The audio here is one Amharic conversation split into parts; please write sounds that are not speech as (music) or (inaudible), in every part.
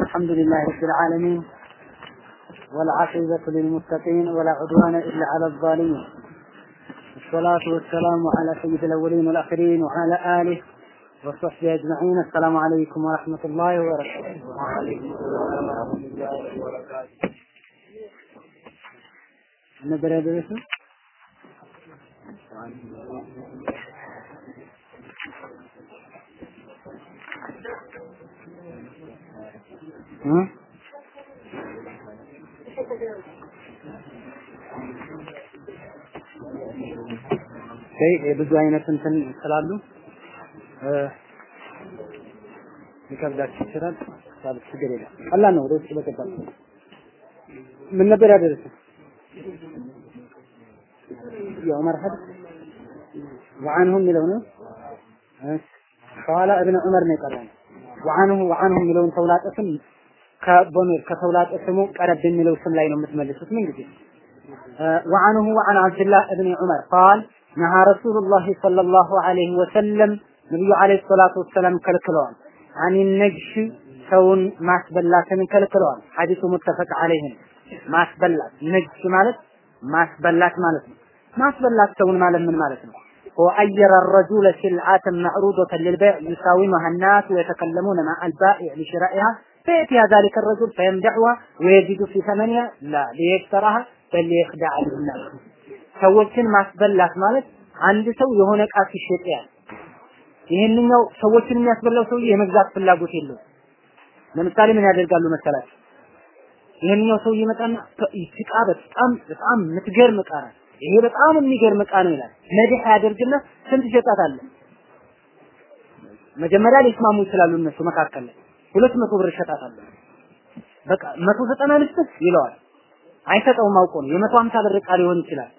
الحمد لله رب العالمين والعاقبة للمتقين ولا عدوان إلا على الظالمين. الصلاة والسلام على سيد الأولين والآخرين وعلى آله وصحبه أجمعين. السلام عليكم ورحمة الله وبركاته. وعليكم السلام ورحمة الله وبركاته Hmm? የብዙ አይነት እንትን ስላሉ ሊከብዳችሁ ይችላል። ሳብ ችግር የለም። ቀላል ነው። ወደ ውጭ ምን ነበር ያደረሰ የዑመር ሐዲስ ወአንሁ የሚለው ነው። ከኋላ እብነ ዑመር ነው የቀረን። ወአንሁ ወአንሁ የሚለውን ተውላጠትም ስም ከቦሜር ከተውላጠ ስሙ ቀረብ የሚለው ስም ላይ ነው የምትመልሱት ምን ጊዜ وعنه وعن عبد الله بن عمر قال نهى رسول الله صلى الله عليه وسلم ነብዩ አለይሂ ሰላቱ ወሰላም ከልክለዋል። አን ነጅሽ ሰውን ማስበላትን ከልክለዋል። ሐዲሱ ሙተፈቅ ዐለይህ ነው። ማስበላት ነጅሽ ማለት ማስበላት ማለት ነው። ማስበላት ሰውን ማለት ምን ማለት ነው? وأير الرجل سلعة معروضة للبيع يساومها الناس ويتكلمون مع البائع لشرائها فيأتي ذلك الرجل فيمدحها ويزيد في ثمنها لا ليشتراها بل ليخدع الناس ሰዎችን ማስበላት ማለት አንድ ሰው የሆነ ዕቃ ሲሸጥ ያል ይሄንኛው ሰዎችን የሚያስበላው ሰውዬ የመግዛት ፍላጎት የለው። ለምሳሌ ምን ያደርጋሉ መሰላችሁ? ይሄንኛው ሰውዬ ይመጣና ዕቃ በጣም በጣም የምትገርም ዕቃ ናት፣ ይሄ በጣም የሚገርም ዕቃ ነው ይላል። መድህ ያደርግና ስንት ይሸጣታል? መጀመሪያ ሊስማሙ ይችላሉ እነሱ መካከል ላይ ሁለት መቶ ብር እሸጣታለሁ። በቃ መቶ ዘጠና ልስጥህ ይለዋል። አይሰጠውም አውቆ ነው። የመቶ ሀምሳ ብር ዕቃ ሊሆን ይችላል።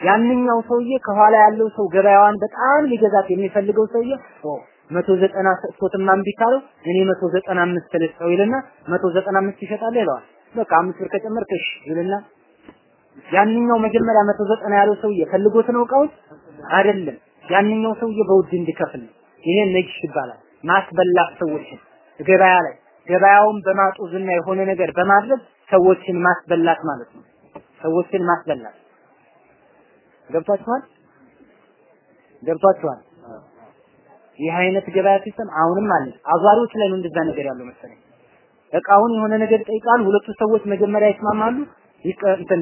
ያንኛው ሰውዬ ከኋላ ያለው ሰው ገበያዋን በጣም ሊገዛት የሚፈልገው ሰውዬ ኦ መቶ ዘጠና ሰጥቶትማ እምቢ ካለው እኔ መቶ ዘጠና አምስት ልስጠው ይልና መቶ ዘጠና አምስት ይሸጣል ይለዋል። በቃ አምስት ብር ከጨመርክ እሺ ይልና ያንኛው መጀመሪያ መቶ ዘጠና ያለው ሰውዬ ፈልጎት ነው እቃውን አይደለም። ያንኛው ሰውዬ በውድ እንዲከፍል ይሄ ነጅሽ ይባላል። ማስበላት ሰዎችን ገበያ ላይ ገበያውን በማጡዝና የሆነ ነገር በማድረግ ሰዎችን ማስበላት ማለት ነው። ሰዎችን ማስበላት ገብቷችኋል? ገብቷችኋል? ይህ አይነት ገበያ system አሁንም አለ። አዟሪዎች ላይ ነው እንደዛ ነገር ያለው መሰለኝ። እቃውን የሆነ ነገር ጠይቃል። ሁለቱ ሰዎች መጀመሪያ ይስማማሉ። እንትን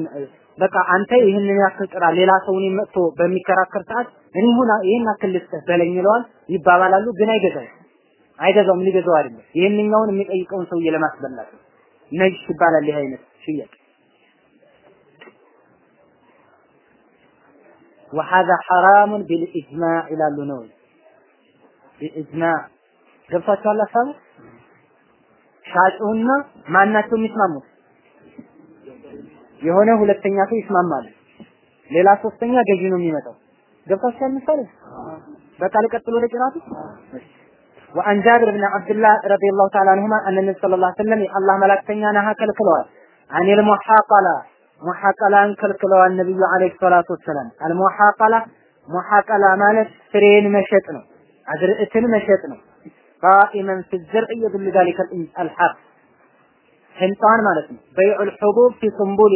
በቃ አንተ ይህንን ያክል ጥራ፣ ሌላ ሰው እኔን መጥቶ በሚከራከር ሰዓት እኔ ሁና ይሄን ያክል ልስጥህ በለኝ ይለዋል። ይባባላሉ። ግን አይገዛው አይገዛውም፣ ሊገዛው አይደለም። ይህንኛውን የሚጠይቀውን ሰውዬ ለማስበላት ነው። ነጅሽ ይባላል ይህ አይነት ሽያጭ። وهذا حرام بالإجماع ይላሉ ነው بإجماع ገብታችኋል ሀሳቡ ሻጩና ማናቸው የሚስማሙት የሆነ ሁለተኛ ሰው ይስማማል ሌላ ሶስተኛ ገዢ ነው የሚመጣው ገብታችኋል ምሳሌ በቃ ልቀጥል ወደ ቅራቱ وعن جابر بن عبد الله رضي الله تعالى عنهما أن النبي صلى الله عليه وسلم الله ملاكتنا نها كلوا عن المحاقلة. محاقلة أن كلوا النبي عليه الصلاة والسلام. المحاقلة محاقلة مالت ፍሬን መሸጥ ነው አዝርዕትን መሸጥ قائما في الزرع يدل ذلك الحق ህንፃን ማለት ነው በይዑል ሑቡብ ፊ ሱንቡሊ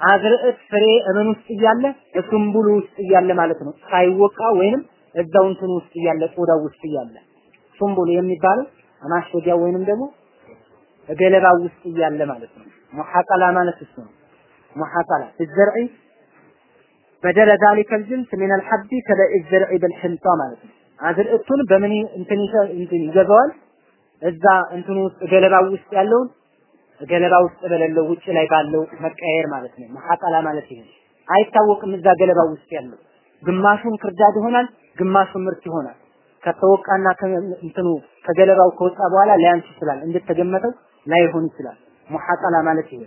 አዝርዕት ፍሬ እምን ውስጥ እያለ ሱንቡሉ ውስጥ እያለ ማለት ነው ሳይወቃ እዛው እንትኑ ውስጥ እያለ ቆዳው ውስጥ እያለ ሱምቡል የሚባለው ማሸጊያ ወይንም ደግሞ ገለባው ውስጥ እያለ ማለት ነው። ሙሐቀላ ማለት እሱ ነው። ሙሐቀላ الزرع بدل ذلك الجنس من الحب كبئ الزرع بالحنطة ማለት ነው። አዝርዕቱን በምን እንትን እንትን ይገዛዋል እዛ እንትኑ ውስጥ ገለባው ውስጥ ያለውን ገለባ ውስጥ በሌለው ውጭ ላይ ባለው መቀየር ማለት ነው። ሙሐቀላ ማለት ይሄ አይታወቅም። እዛ ገለባው ውስጥ ያለው ግማሹን ክርዳድ ይሆናል፣ ግማሹን ምርት ይሆናል። ከተወቃና እንትኑ ከገለባው ከወጣ በኋላ ሊያንስ ይችላል። እንደተገመተው ላይሆን ይችላል። ሙሐቀላ ማለት ይሄ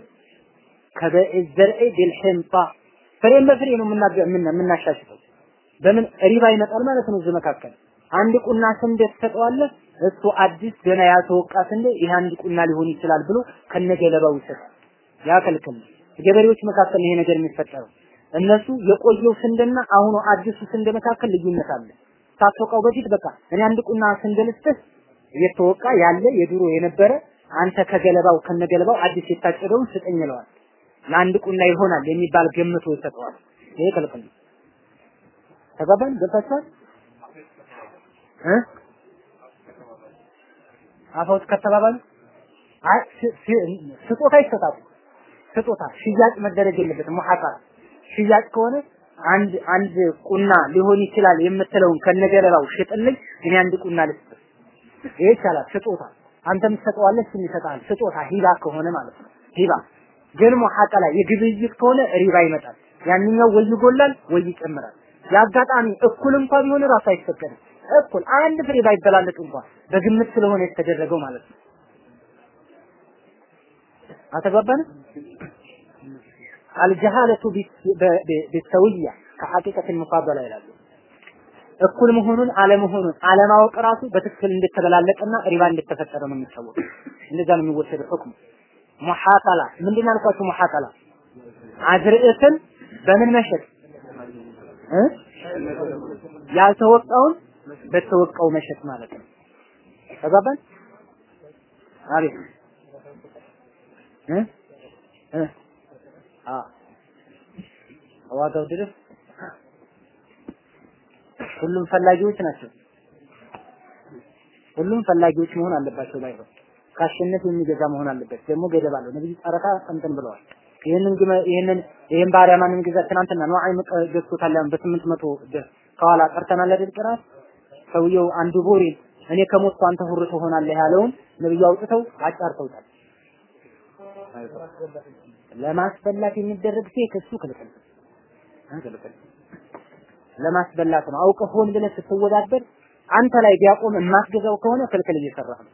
ዘርዒ ቢልሒንጣ ፍሬን በፍሬ ነው የምናሻሽተው። በምን ሪባ ይመጣል ማለት ነው። እዚህ መካከል አንድ ቁና ስንዴ ትሰጠዋለህ፣ እሱ አዲስ ገና ያልተወቃ ስንዴ ይህ አንድ ቁና ሊሆን ይችላል ብሎ ከነገለባው ይሰጣል። ያ ገበሬዎች መካከል ይሄ ነገር የሚፈጠረው እነሱ የቆየው ስንዴና አሁኑ አዲሱ ስንዴ መካከል ልዩነት አለ። ሳትወቃው በፊት በቃ እኔ አንድ ቁና ስንዴ ልስጥህ እየተወቃ ያለ የድሮ የነበረ አንተ ከገለባው ከነገለባው አዲስ የታጨደውን ስጠኝ ይለዋል። ለአንድ ቁና ይሆናል የሚባል ገምቶ ይሰጠዋል። ይሄ ክልክል ነው። ተገባን ገብታችኋል እ አፋውስ ከተባባሉ አይ ስጦታ ይሰጣሉ። ስጦታ ሽያጭ መደረግ የለበትም። ሙሐቃራ ሽያጭ ከሆነ አንድ አንድ ቁና ሊሆን ይችላል የምትለውን ከነገለባው ሽጥልኝ፣ እኔ አንድ ቁና ልስጥ። ይሄ ይቻላል። ስጦታ አንተም ትሰጠዋለህ፣ እሱም ይሰጣል። ስጦታ ሂባ ከሆነ ማለት ነው። ሂባ ግን ሙሐቀላ የግብይት ከሆነ ሪባ ይመጣል። ያንኛው ወይ ይጎላል ወይ ይጨምራል። የአጋጣሚ እኩል እንኳን ቢሆን ራሱ አይፈቀድም። እኩል አንድ ፍሬ ባይበላለጥ እንኳን በግምት ስለሆነ የተደረገው ማለት ነው። አተግባባን አልጀሃለቱ ቢሰውያ ከሐቂቀት ሙፋደላ ይላሉ። እኩል መሆኑን አለመሆኑን አለማወቅ ራሱ በትክክል እንደተበላለጠና ሪባ እንደተፈጠረ ነው የሚታወቀው። እንደዛ ነው የሚወሰደው ሁክሙ። ሙሐቀላ ምንድን ነው ያልኳችሁ? ሙሐቀላ አዝርዕትን በምን መሸጥ እ ያልተወቃውን በተወቃው መሸጥ ማለት ነው። ተግባባን? አቤት እ እ አ ዋጋው ድረስ ሁሉም ፈላጊዎች ናቸው። ሁሉም ፈላጊዎች መሆን አለባቸው። ባይሆን ካሸነፍ የሚገዛ መሆን አለበት። ደግሞ ገደብ አለው። ነብዩ ጨረታ እንትን ብለዋል። ይህንን ይህንን ይህን ባሪያ ማንም ግዛ ትናንትና ነው አይም ገዝቶታል። ያን በስምንት መቶ ከኋላ ቀርተናል አይደል? ቅራት ሰውየው አንዱ ቦሬ እኔ ከሞትኩ አንተ ሁር ትሆናለህ ያለውን ነብዩ አውጥተው አጫርተውታል። ለማስበላት የሚደረግ ፌክ እሱ ክልክል ክልክል ለማስበላት ነው። አውቀህ ሆን ብለህ ስትወዳደር አንተ ላይ ቢያቆም የማትገዛው ከሆነ ክልክል እየሰራህ ነው።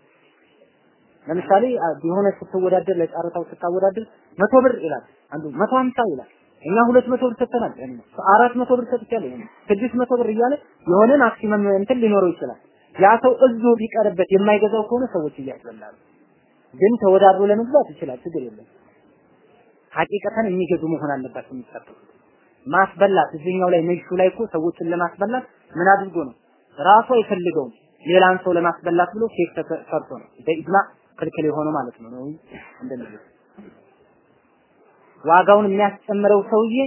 ለምሳሌ የሆነ ስትወዳደር ለጨረታው ስታወዳደር መቶ ብር ይላል። አንዱ መቶ ሀምሳ ይላል። እኛ ሁለት መቶ ብር ሰጥተናል። አራት መቶ ብር ሰጥቻለሁ። ስድስት መቶ ብር እያለ የሆነ ማክሲመም እንትን ሊኖረው ይችላል። ያ ሰው እዙ ቢቀርበት የማይገዛው ከሆነ ሰዎች እያስበላሉ። ግን ተወዳድሮ ለመግዛት ይችላል። ችግር የለም ሀቂቀተን የሚገዙ መሆን አለባቸው የሚጠበቁት ማስበላት እዚህኛው ላይ ነሹ ላይ እኮ ሰዎችን ለማስበላት ምን አድርጎ ነው? ራሱ አይፈልገውም። ሌላን ሰው ለማስበላት ብሎ ኬክ ሰርቶ ነው። በኢጅማ ክልክል የሆነው ማለት ነው እንደዚህ ዋጋውን የሚያስጨምረው ሰውዬ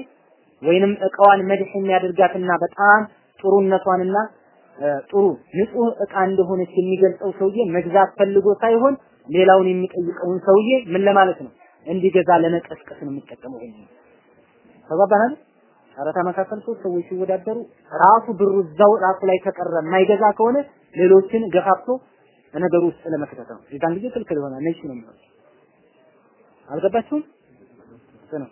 ወይንም እቃዋን መድህ የሚያደርጋትና በጣም ጥሩነቷንና ጥሩ ንጹህ እቃ እንደሆነች የሚገልጸው ሰውዬ መግዛት ፈልጎ ሳይሆን ሌላውን የሚጠይቀውን ሰውዬ ምን ለማለት ነው እንዲገዛ ለመቀስቀስ ነው የሚጠቀመው ይሄን ተባባናል ጨረታ መካከል ሶስት ሰዎች ሲወዳደሩ ራሱ ብሩ እዛው ራሱ ላይ ከቀረ የማይገዛ ከሆነ ሌሎችን ገፋፍቶ ነገሩ ውስጥ ለመክተት ነው። የዛን ጊዜ ክልክል ይሆናል። ነጭ ነው የሚሆነው። አልገባችሁም? ነው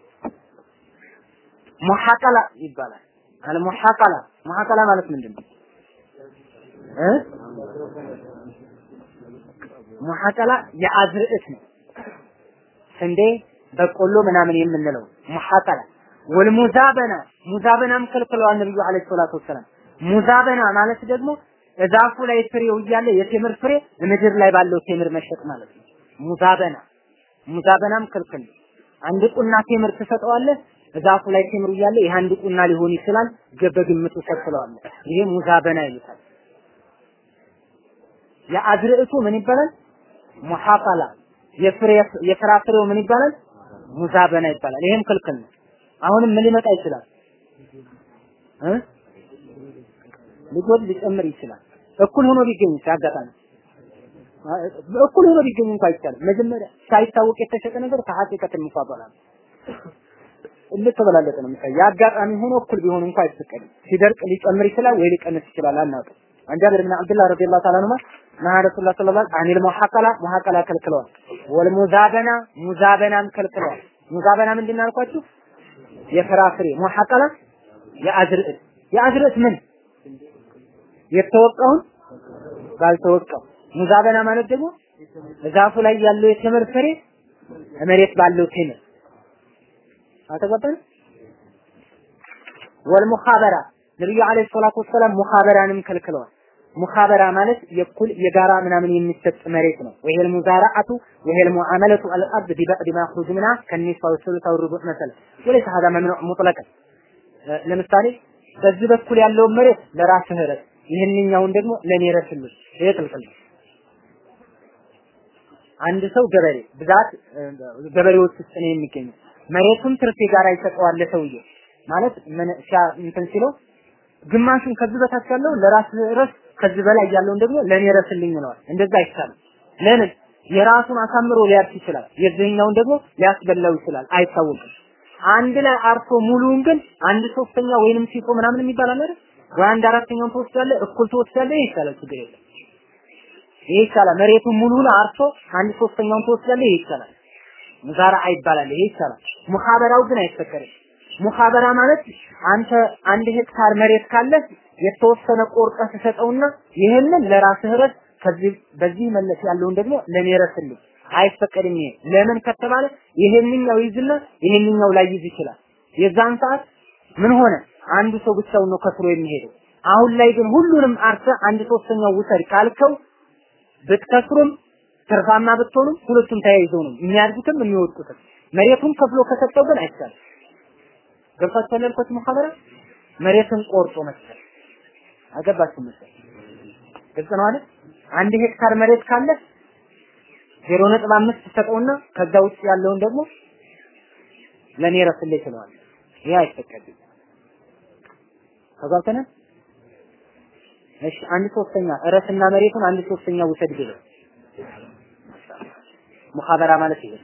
ሙሐቀላ ይባላል። አለ ሙሐቀላ ሙሐቀላ ማለት ምንድን ነው? ሙሐቀላ የአዝርዕት ነው። ስንዴ፣ በቆሎ ምናምን የምንለው ሙሐቀላ ወልሙዛበና ሙዛበናም ከልክለዋል ነብዩ አለይሂ ሰላቱ ወሰላም። ሙዛበና ማለት ደግሞ እዛፉ ላይ ፍሬው እያለ የቴምር ፍሬ ምድር ላይ ባለው ቴምር መሸጥ ማለት ነው። ሙዛበና ሙዛበናም ክልክል አንድ ቁና ቴምር ትሰጠዋለህ እዛፉ ላይ ቴምሩ እያለ ይህ አንድ ቁና ሊሆን ይችላል በግምቱ ሰጥለዋለህ። ይሄ ሙዛበና ይሉታል። የአዝርዕቱ ምን ይባላል? ሙሐፈላ የፍሬ የፍራፍሬው ምን ይባላል? ሙዛበና ይባላል። ይሄም ክልክል ነው። አሁንም ምን ሊመጣ ይችላል እ ሊጎድ ሊጨምር ይችላል። እኩል ሆኖ ቢገኝ አጋጣሚ እኩል ሆኖ ቢገኝ እንኳን አይቻልም። መጀመሪያ ሳይታወቅ የተሸጠ ነገር ከሐቂቀት ነው። እንደተበላለጠ ነው የሚታይ። የአጋጣሚ ሆኖ እኩል ቢሆን እንኳን አይፈቀድም። ሲደርቅ ሊጨምር ይችላል ወይ ሊቀንስ ይችላል አናውቅም። عن جابر بن عبد الله رضي الله تعالى عنهما نهى رسول الله صلى الله عليه وسلم عن المحقلة ሙዛበና ምንድን አልኳችሁ? የፍራፍሬ ሙሐቀላ የአዝርዕት የአዝርዕት ምን? የተወቃውን ባልተወቃው። ሙዛበና ማለት ደግሞ ዛፉ ላይ ያለው የተምር ፍሬ መሬት ባለው ተምር አተገበን ወልሙኻበራ። ነብዩ አለይሂ ሰላቱ ወሰላም ሙኻበራንም ከልክለዋል። ሙኻበራ ማለት የኩል የጋራ ምናምን የሚሰጥ መሬት ነው። ወይል ሙዛራአቱ ወይል ሙዓመለቱ አልአርድ ቢባዕድ ማ ሚንሃ ከኒሳ ወሰሉሳ ወሩቡዕ መሰለ ወለይሰ ሀዛ መምኑዕ ሙጥለቀን። ለምሳሌ በዚህ በኩል ያለውን መሬት ለራስህ ረስ፣ ይህንኛውን ደግሞ ለኔ ረስልኝ። ይሄ ክልክል ነው። አንድ ሰው ገበሬ ብዛት ገበሬዎች ውስጥ ነው የሚገኘው። መሬቱን ትርፍ ጋራ ይሰጠዋል ለሰውዬ ማለት ምን እንትን ሲለው ግማሹን ከዚህ በታች ያለው ለራስ ረስ ከዚህ በላይ ያለውን ደግሞ ለኔ ረስልኝ ይለዋል። እንደዛ አይቻልም። ለምን የራሱን አሳምሮ ሊያርስ ይችላል። የዚህኛውን ደግሞ ሊያስበላው ይችላል። አይታወቅም። አንድ ላይ አርሶ ሙሉውን ግን አንድ ሶስተኛ ወይንም ሲሶ ምናምን የሚባል አለ አይደል? ወይ አንድ አራተኛውን ትወስዳለህ፣ እኩል ትወስዳለህ። ይቻላል፣ ችግር የለም። ይሄ ይቻላል። መሬቱን ሙሉውን አርሶ አንድ ሶስተኛውን ትወስዳለህ። ይሄ ይቻላል። ሙዛራ ይባላል። ይሄ ይቻላል። ሙኻበራው ግን አይፈቀድም። ሙኻበራ ማለት አንተ አንድ ሄክታር መሬት ካለ የተወሰነ ቆርጠህ ትሰጠውና ይህንን ለራስህ ረስ ከዚህ በዚህ መለስ ያለውን ደግሞ ለኔ ረስልኝ አይፈቀድም። ይሄ ለምን ከተባለ ይሄንኛው ይዝና ይሄንኛው ላይ ይዝ ይችላል። የዛን ሰዓት ምን ሆነ? አንዱ ሰው ብቻውን ነው ከስሮ የሚሄደው። አሁን ላይ ግን ሁሉንም አርሰ አንድ ሶስተኛው ውሰድ ካልከው ብትከስሩም ትርፋማ ብትሆኑም ሁለቱም ተያይዘው ነው የሚያድጉትም የሚወድቁትም። መሬቱን ከፍሎ ከሰጠው ግን አይቻልም። ገብታችኋል ያልኳችሁ ሙሐበራ መሬትን ቆርጦ መስጠት አገባችሁ መሰል ግልጽ ነው አይደል? አንድ ሄክታር መሬት ካለ ዜሮ ነጥብ አምስት ትሰጠውና ከዛ ውጭ ያለውን ደግሞ ለኔ ረስልኝ ትለዋል። ይሄ አይፈቀድም። ተጓብተናል። እሺ አንድ ሶስተኛ እረስና መሬቱን አንድ ሶስተኛ ውሰድ ቢለው ሙኻበራ ማለት ይሄ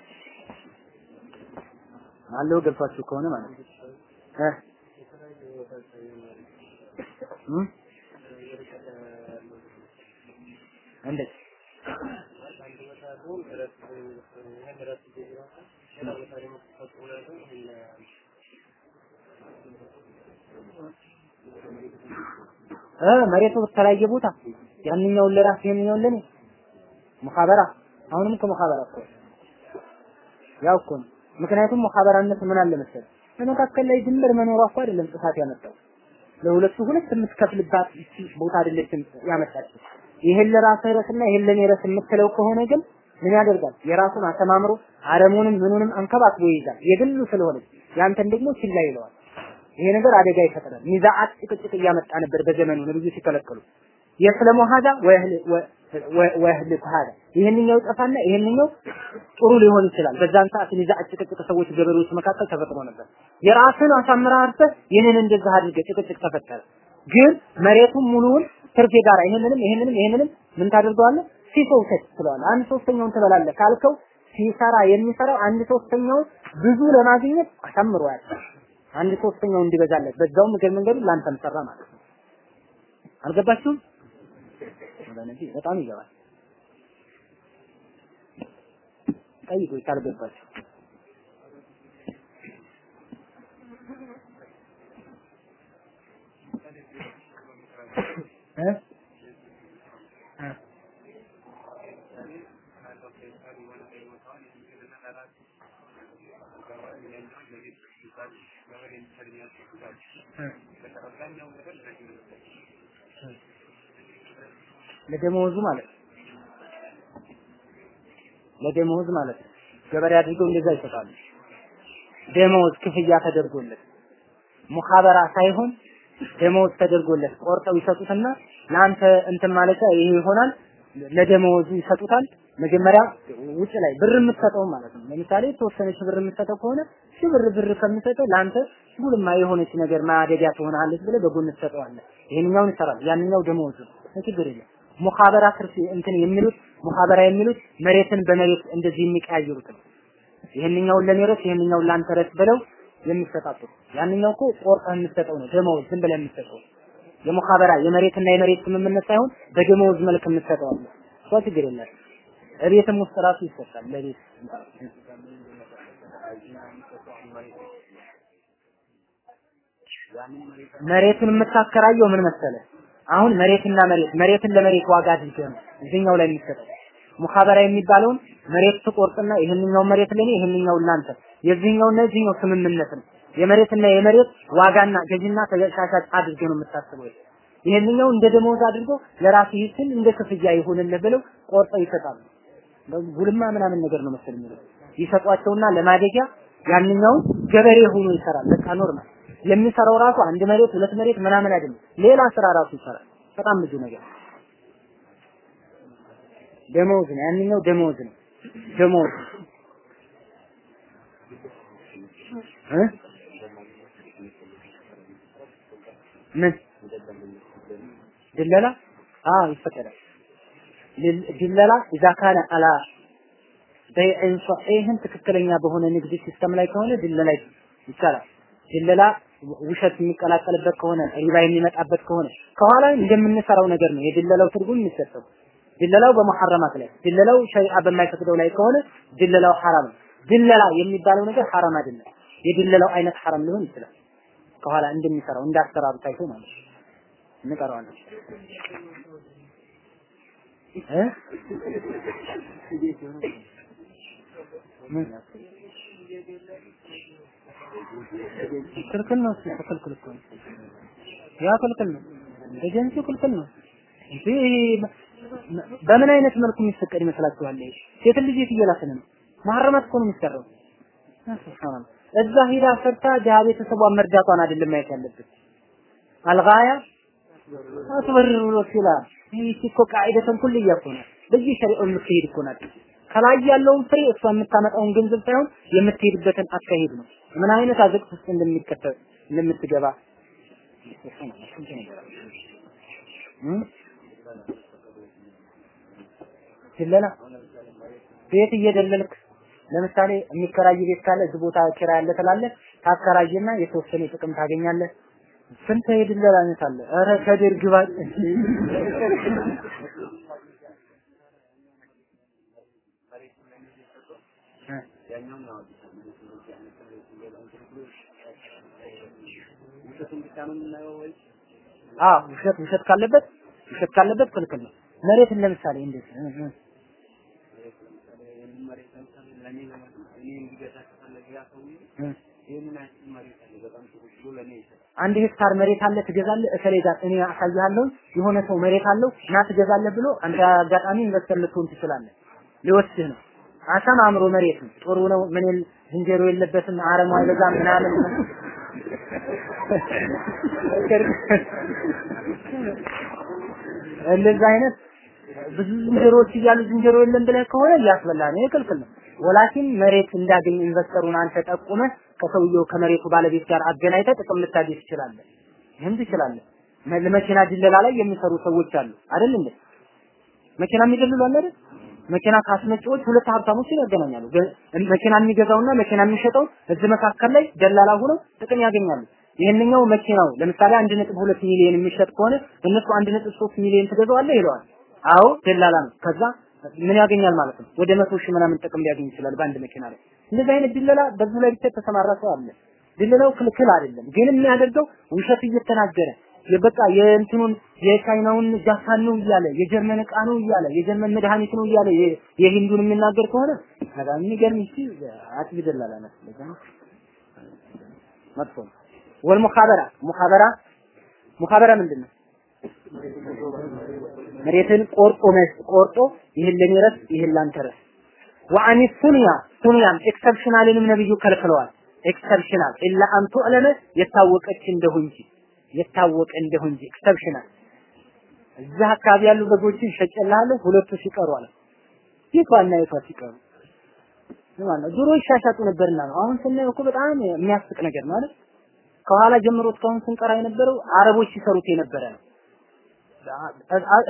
አለው ገብቷችሁ ከሆነ ማለት ነው እ እም እንዴት እ መሬቱ በተለያየ ቦታ ያንኛውን ለራስ ይሄንኛውን ለኔ ሙኻበራ አሁንም እኮ ሙኻበራ እኮ ያው እኮ ምክንያቱም ሙኻበራነት ምን አለ መሰለህ? በመካከል ላይ ድንበር መኖሯ እኮ አይደለም ጥፋት ያመጣው። ለሁለቱ ሁለት የምትከፍልባት ቦታ አይደለችም ያመጣችው። ይሄን ለራስህ ረስና ይሄን ለኔ ረስ የምትለው ከሆነ ግን ምን ያደርጋል? የራሱን አተማምሮ አረሙንም ምኑንም አንከባክቦ ይይዛል። የግሉ ስለሆነ ያንተን ደግሞ ችላ ይለዋል። ይሄ ነገር አደጋ ይፈጥራል። ሚዛአት ጭቅጭቅ እያመጣ ነበር በዘመኑ ነብዩ ሲከለከሉ የስለሙ ሀዳ ወህልኩ ሀዳ ይሄንኛው ጠፋና ይሄንኛው ጥሩ ሊሆን ይችላል። በዛን ሰዓት ሚዛአት ጭቅጭቅ ሰዎች ገበሬዎች መካከል ተፈጥሮ ነበር። የራስን አሳምረህ አርሰህ ይህንን እንደዛ አድርገህ ጭቅጭቅ ተፈጠረ። ግን መሬቱን ሙሉውን ትርፍ ጋር ይሄንንም ይሄንንም ይሄንንም ምን ታደርገዋለህ? ሲሶ ውሰድ ትለዋለህ። አንድ ሶስተኛውን ትበላለህ ካልከው ሲሰራ የሚሰራው አንድ ሶስተኛውን ብዙ ለማግኘት አሳምሮ ያለ አንድ ሶስተኛው እንዲበዛለት በዛው ምግብ መንገዱ ላንተም ሰራ ማለት ነው። አልገባችሁም? በጣም ይገባል። ጠይቁ ካልገባችሁ። ለደመወዙ ማለት ለደመወዝ ማለት ነው። ገበሬ አድርገው እንደዛ ይሰጣሉ። ደመወዝ ክፍያ ተደርጎለት ሙኻበራ ሳይሆን ደመወዝ ተደርጎለት ቆርጠው ይሰጡትና ለአንተ እንትን ማለት ይሄ ይሆናል። ለደመወዙ ይሰጡታል። መጀመሪያ ውጭ ላይ ብር የምትሰጠው ማለት ነው። ለምሳሌ የተወሰነች ብር የምትሰጠው ከሆነ ሺህ ብር ብር ከምትሰጠው ለአንተ ጉልማ የሆነች ነገር ማደጊያ ትሆናለች ብለህ በጎን ትሰጠዋለህ። ይሄንኛውን ይሰራል፣ ያንኛው ደመወዙ ችግር የለም። ሙኻበራ ትርፍ እንትን የሚሉት ሙኻበራ የሚሉት መሬትን በመሬት እንደዚህ የሚቀያየሩት ነው። ይሄንኛውን ለኔ ረስ ይሄንኛውን ላንተ ረስ ብለው የሚሰጣጡት ያንኛው እኮ ቆርጠህ የምትሰጠው ነው። ደመወዝ ዝም ብለህ የምትሰጠው የሙኻበራ የመሬትና የመሬት ስምምነት ሳይሆን በደመወዝ መልክ የምትሰጠው አለ። እሷ ችግር የለም። እቤትም ውስጥ ራሱ ይሰጣል። ለቤት መሬቱን የምታከራየው ምን መሰለ? አሁን መሬትና መሬት መሬትን ለመሬት ዋጋ አድርገህ ነው እዚህኛው ላይ የሚሰጠው። ሙኻበራ የሚባለውን መሬት ትቆርጥና ይሄንኛው መሬት ለኔ ይሄንኛው ላንተ የዚህኛውና የዚህኛው ስምምነት ነው። የመሬትና የመሬት ዋጋና ገዥና ተሻሻጭ አድርገህ ነው የምታስበው። ይሄንኛው እንደ ደመወዝ አድርጎ ለራስህ ይስል እንደ ክፍያ ይሁንልህ ብለው ቆርጠው ይሰጣሉ። ጉልማ ምናምን ነገር ነው መሰል የሚለው ይሰጧቸውና ለማደጊያ ያንኛውን ገበሬ ሆኖ ይሰራል። በቃ normal የሚሰራው ራሱ አንድ መሬት ሁለት መሬት ምናምን አይደለም፣ ሌላ ስራ ራሱ ይሰራል። በጣም ብዙ ነገር ደመወዝ ነው። ያንኛው ደመወዝ ነው። ደሞዝ እ ምን? ድለላ? አዎ ይፈቀዳል። ድለላ إذا كان على بيع صحيح ትክክለኛ በሆነ ንግድ system ላይ ከሆነ ድለላ ይቻላል። ድለላ ውሸት የሚቀላቀልበት ከሆነ ሪባ የሚመጣበት ከሆነ ከኋላ እንደምንሰራው ነገር ነው የድለላው ትርጉም የሚሰጠው። ድለላው በ محرمات ላይ ድለላው ሸሪዓ በማይፈቅደው ላይ ከሆነ ድለላው ሐራም ነው። ድለላ የሚባለው ነገር ሐራም አይደለም የድለላው አይነት ሐራም ሊሆን ይችላል። ከኋላ እንደሚሰራው እንዳሰራሩ ታይቶ ማለት ነው። እንቀረዋለን። እ? ክልክል ነው ክልክል እኮ ነው። ያ ክልክል ነው። ኤጀንሲ ክልክል ነው። በምን አይነት መልኩ የሚፈቀድ ይመስላችኋል? ሴት ልጅ የት ነው? ማህረማት እኮ ነው የሚሰራው። ሱብሃንአላህ እዛ ሂዳ ሰርታ ድሃ ቤተሰቧን መርዳቷን አይደለም ማየት ያለብን። አልጋያ አትበርር ወሲላ ይህ እኮ ቃዒደተን ኩልያ እኮ ናት። በዚህ ሸሪዓው የምትሄድ እኮ ናት። ከላይ ያለውን ፍሬ እሷ የምታመጣውን ገንዘብ ሳይሆን የምትሄድበትን አካሄድ ነው። ምን አይነት አዘቅት ውስጥ እንደሚከተል እንደምትገባ ድለላ ቤት እየደለልክ ለምሳሌ የሚከራይ ቤት ካለ እዚህ ቦታ ኪራይ አለ ትላለህ። ታከራይና የተወሰነ ጥቅም ታገኛለህ። ስንት የድለላ አይነት አለ። ኧረ ከድር ግባ ውሸት ውሸት ካለበት ውሸት ካለበት ክልክል ነው። መሬትን ለምሳሌ እንዴት አንድ ሄክታር መሬት አለ ትገዛለህ፣ እከሌ ጋር እኔ አሳይሃለሁ የሆነ ሰው መሬት አለው ና ትገዛለህ ብሎ አንተ አጋጣሚ ኢንቨስተር ልትሆን ትችላለህ። ሊወስድህ ነው። አሰማምሮ መሬት ነው ጥሩ ነው። ምን ዝንጀሮ የለበትም፣ አረሙ አይበዛም ምናምን እንደዛ አይነት ብዙ ዝንጀሮዎች እያሉ ዝንጀሮ የለም ብለህ ከሆነ እያስበላ ነው፣ ክልክል ነው። ወላኪን መሬት እንዳገኝ ኢንቨስተሩን አንተ ጠቁመህ ከሰውየው ከመሬቱ ባለቤት ጋር አገናኝተህ ጥቅም ልታገኝ ትችላለህ። ይህም ትችላለህ። ለመኪና ድለላ ላይ የሚሰሩ ሰዎች አሉ አይደል እንዴ? መኪና የሚደልሉ አለ አይደል? መኪና ካስመጪዎች ሁለት ሀብታሞችን ያገናኛሉ። መኪና የሚገዛውና መኪና የሚሸጠው እዚህ መካከል ላይ ደላላ ሆነው ጥቅም ያገኛሉ። ይህንኛው መኪናው ለምሳሌ አንድ ነጥብ ሁለት ሚሊዮን የሚሸጥ ከሆነ እነሱ አንድ ነጥብ ሶስት ሚሊዮን ትገዛዋለህ ይለዋል። አዎ ደላላ ነው። ከዛ ምን ያገኛል ማለት ነው? ወደ መቶ ሺህ ምናምን ጥቅም ሊያገኝ ይችላል በአንድ መኪና ላይ። እንደዚህ አይነት ድለላ በዙ ላይ ብቻ ተሰማራ ሰው አለ። ድለላው ክልክል አይደለም፣ ግን የሚያደርገው ውሸት እየተናገረ የበቃ የእንትኑን የቻይናውን ጃፓን ነው እያለ የጀርመን እቃ ነው እያለ የጀርመን መድኃኒት ነው እያለ የሂንዱን የሚናገር ከሆነ በጣም የሚገርም እሺ አጥቢ ደላላ ነው መጥፎ ነው። ወልሙኻበራ ሙኻበራ ሙኻበራ ምንድን ነው? መሬትን ቆርጦ ቆርጦ ይህን ለኔ ረስ ይህን ላንተ ረስ وعن الثنيا ثنيا ም exceptional ንም ነብዩ ከልክለዋል። exceptional إلا أن تعلم የታወቀች እንደሁ እንጂ የታወቀ እንደሁ እንጂ exceptional እዛ አካባቢ ያሉ በጎችን ሸጨልሃለሁ ሁለቱ ሲቀሩ አለ። የቷና የቷ ሲቀሩ ማለት ድሮ ይሻሻጡ ነበርና ነው። አሁን ስናየው እኮ በጣም የሚያስቅ ነገር ማለት ከኋላ ጀምሮ እስካሁን ስንቀራ የነበረው አረቦች ሲሰሩት የነበረ ነው።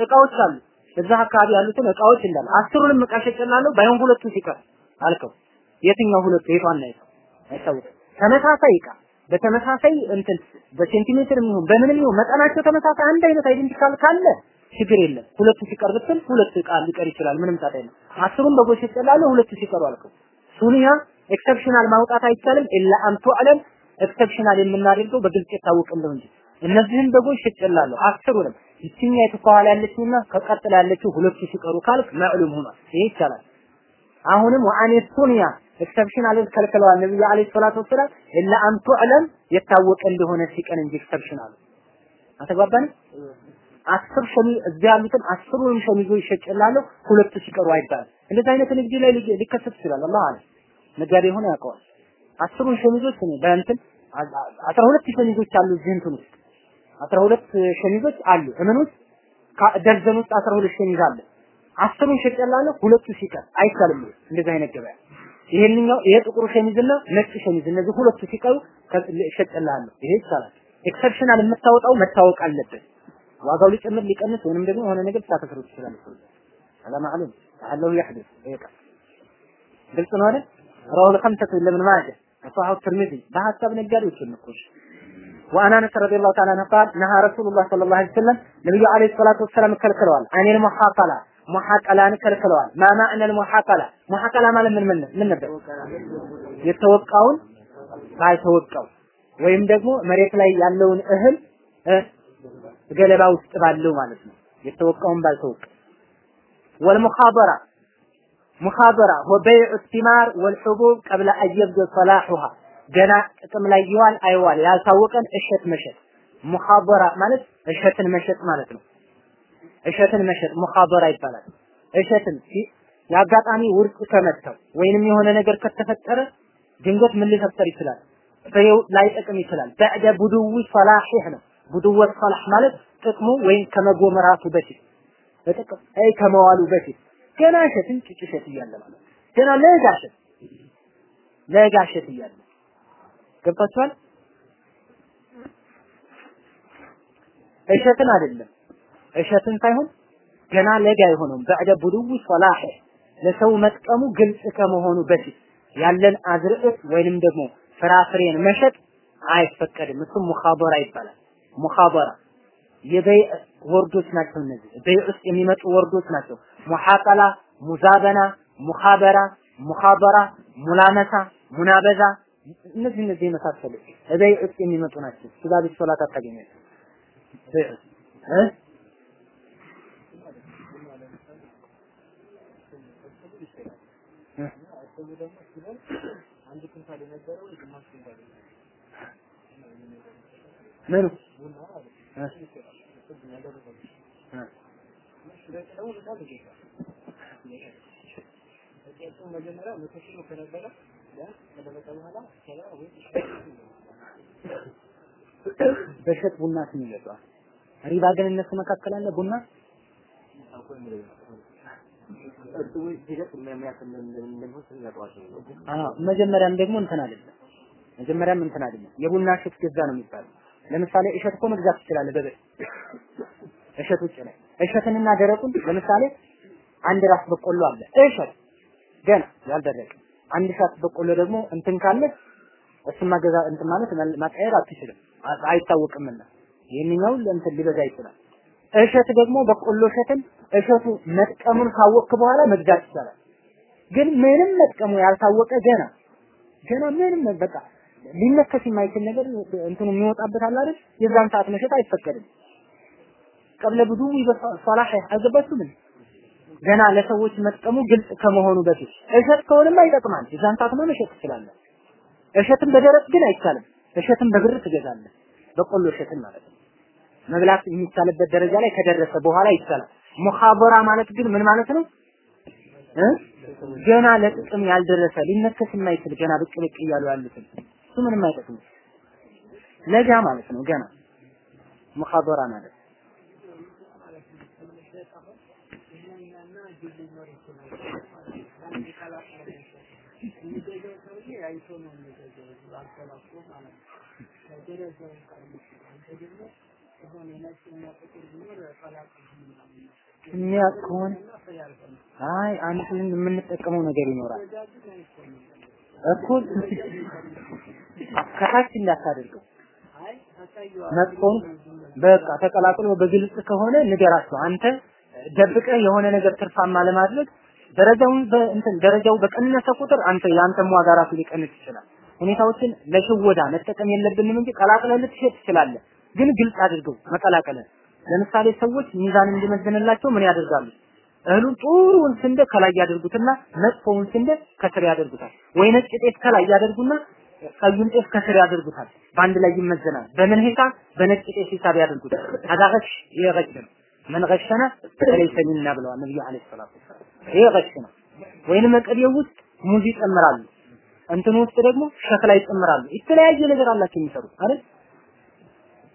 እቃዎች አሉ እዛ አካባቢ ያሉትን እቃዎች እንዳለ አስሩንም እቃ ሸጨላለሁ ባይሆን ሁለቱ ሲቀር አልከው። የትኛው ሁለቱ የቷና የቷ አይታወቅም። ተመሳሳይ እቃ በተመሳሳይ እንትን በሴንቲሜትር የሚሆን በምንም ይሁን መጠናቸው ተመሳሳይ አንድ አይነት identical ካለ ችግር የለም። ሁለቱ ሲቀር ብትል ሁለት እቃ ሊቀር ይችላል። ምንም ጣጣ የለም። አስሩን በጎች ሸጨላለሁ ሁለቱ ሲቀሩ አልከው። ثنيا exceptional ማውጣት አይቻልም إلا أن تعلم exceptional የምናደርገው በግልጽ የታወቀ እንደው እንጂ እነዚህን በጎች ሸጨላለሁ አስሩንም ይችኛይቱ ከኋላ ያለችውና ሁለቱ ሲቀሩ ካልክ معلوم ሆኗል። ይሄ ይቻላል። አሁንም وعن الثنيا exceptional ከልክለዋል ነብዩ عليه الصلاة والسلام إلا أن تعلم የታወቀ እንደሆነ ሲቀን እንጂ exceptional አተግባባን። አስር ሸሚ እዚያ ያሉትን አስሩንም ሸሚዞች ይሸጭላለሁ ሁለቱ ሲቀሩ አይባልም። እንደዚህ አይነት ንግድ ላይ ሊከሰት ይችላል። አላህ አለ ነጋዴ የሆነ ያውቀዋል። አስሩን ሸሚዞች እኔ በእንትን አስራ ሁለት ሸሚዞች አሉ እዚህ እንትን ውስጥ አስራ ሁለት ሸሚዞች አሉ። እምን ውስጥ ደርዘን ውስጥ አስራ ሁለት ሸሚዝ አለ። አስሩን ሸጬላለሁ ሁለቱ ሲቀር አይቻልም። እንደዚህ አይነት ገበያ ይሄንኛው ይሄ ጥቁሩ ሸሚዝና ነጭ ሸሚዝ እነዚህ ሁለቱ ሲቀሩ ሸጬላለሁ። ይሄ ይቻላል። ኤክሰፕሽናል የምታወጣው መታወቅ አለበት። ዋጋው ሊጨምር ሊቀንስ ወይንም ደግሞ የሆነ ነገር ልታከስሩ ትችላለህ። هذا معلوم لعله يحدث هيك ግልጽ ነው አይደል? رواه الخمسة لابن ماجه وصححه الترمذي በሐሳብ ነጋዴዎች እኮ ወአን አነስ ረዲየላሁ ተዓላ አንሁ ቃል ነሃ ረሱሉላህ ሰለላሁ ዐለይሂ ወሰለም ነብዩ ዐለይሂ ሰላቱ ወሰላም ከልክለዋል። አኔል ሙሐቀላ ሙሐቀላን ከልክለዋል። ማማዕነል ሙሐቀላ ሙሐቀላ ማለት ምን ምን ምን ነበር? የተወቃውን ባልተወቃው ወይም ደግሞ መሬት ላይ ያለውን እህል ገለባ ውስጥ ባለው ማለት ነው። የተወቃውን ባልተወቃ ወልሙኻበራ ሙኻበራ ወበይዑ ቲማር ወልሑቡብ ቀብለ አየብዶ ሰላሑሃ ገና ጥቅም ላይ ይዋል አይዋል ያልታወቀን እሸት መሸጥ ሙኻበራ ማለት እሸትን መሸጥ ማለት ነው። እሸትን መሸጥ ሙኻበራ ይባላል። እሸትን የአጋጣሚ ውርጭ ከመታው ወይንም የሆነ ነገር ከተፈጠረ ድንገት ምን ሊፈጠር ይችላል? ፍሬው ላይጠቅም ይችላል። በዕደ ቡዱዊ ሰላሒህ ነው። ቡዱወ ሰላህ ማለት ጥቅሙ ወይም ከመጎመራቱ በፊት በጥቅም አይ ከመዋሉ በፊት ገና እሸትን ጭጭ እሸት እያለ ማለት ገና ለጋ እሸት እያለ ገብታችኋል? እሸትን አይደለም እሸትን ሳይሆን ገና ለጋ የሆነው በዕደ ቡዱዊ ሰላህ ለሰው መጥቀሙ ግልጽ ከመሆኑ በፊት ያለን አዝርዕት ወይንም ደግሞ ፍራፍሬን መሸጥ አይፈቀድም። እሱም ሙኻበራ ይባላል። ሙኻበራ የበይ ወርዶች ናቸው። እነዚህ በይ ውስጥ የሚመጡ ወርዶች ናቸው። ሙሐቀላ፣ ሙዛበና፣ ሙኻበራ፣ ሙኻበራ፣ ሙላመሳ፣ ሙናበዛ እነዚህ እነዚህ የመሳሰሉ በይ ውስጥ የሚመጡ ናቸው። ስጋቢ ሶላት አታገኛቸው። በይ ውስጥ እ ምኑ በሸት ቡና ስም ይገባል። ሪባ ግን እነሱ መካከል አለ ቡና? መጀመሪያም ደግሞ እንትን አይደለም። መጀመሪያም እንትን አይደለም። የቡና እሸት ገዛ ነው የሚባለው። ለምሳሌ እሸት እኮ መግዛት ትችላለህ በብር እሸት ውጭ ላይ። እሸትንና ደረቁን ለምሳሌ አንድ ራስ በቆሎ አለ። እሸት ገና ያልደረቀ አንድ ሻት በቆሎ ደግሞ እንትን ካለ እሱን ማገዛ እንትን ማለት ማቀየር አትችልም አይታወቅምና ይህንኛው እንትን ሊበዛ ይችላል እሸት ደግሞ በቆሎ እሸትን እሸቱ መጥቀሙን ካወቅክ በኋላ መግዛት ይቻላል ግን ምንም መጥቀሙ ያልታወቀ ገና ገና ምንም በቃ ሊነከስ የማይችል ነገር እንትኑ የሚወጣበት አለ አይደል? የዛን ሰዓት መሸጥ አይፈቀድም። ቀብለ ብዙ ሶላህ አይገባችሁም? ገና ለሰዎች መጥቀሙ ግልጽ ከመሆኑ በፊት እሸት ከሆነማ ይጠቅማል። የዛን ሰዓት መሸጥ ትችላለህ። እሸትን በደረቅ ግን አይቻልም። እሸትን በብር ትገዛለህ። በቆሎ እሸትን ማለት ነው። መብላት የሚቻልበት ደረጃ ላይ ከደረሰ በኋላ ይቻላል። ሙኻበራ ማለት ግን ምን ማለት ነው? ገና ለጥቅም ያልደረሰ ሊነከስ የማይችል ገና ብቅ ብቅ እያሉ ያሉትን እሱ ምንም አይጠቅም። ለጋ ማለት ነው ገና ሙኻበራ ማለት የሚያውቅ ከሆነ አይ አንድ የምንጠቀመው ነገር ይኖራል እኮ ከታች እንዳታደርገው መጥፎን በቃ ተቀላቅሎ በግልጽ ከሆነ ንገራቸው። አንተ ደብቀህ የሆነ ነገር ትርፋማ ለማድረግ ደረጃውን በእንትን ደረጃው በቀነሰ ቁጥር አንተ የአንተም ዋጋ ራሱ ሊቀንስ ይችላል። ሁኔታዎችን ለሽወዳ መጠቀም የለብንም እንጂ ቀላቅለህ ልትሸጥ ትችላለህ። ግን ግልጽ አድርገው መቀላቀልን። ለምሳሌ ሰዎች ሚዛን እንዲመዝንላቸው ምን ያደርጋሉ? እህሉን ጥሩውን ስንዴ ከላይ ያደርጉትና መጥፎውን ስንዴ ከስር ያደርጉታል። ወይ ነጭ ጤፍ ከላይ ያደርጉና ቀዩን ጤፍ ከስር ያደርጉታል። በአንድ ላይ ይመዘናል። በምን ሂሳብ? በነጭ ጤፍ ሂሳብ ያደርጉታል። አዳገሽ የገሽ ነው። ምን ገሸነ ለይሰ ሚና ብለዋል ነብዩ አለይሂ ሰላቱ ወሰላም። ይሄ ገሽ ነው። ወይንም መቀዲያው ውስጥ ሙዝ ይጨምራሉ። እንትን ውስጥ ደግሞ ሸክላ ይጨምራሉ። የተለያየ ነገር አላቸው የሚሰሩት አይደል?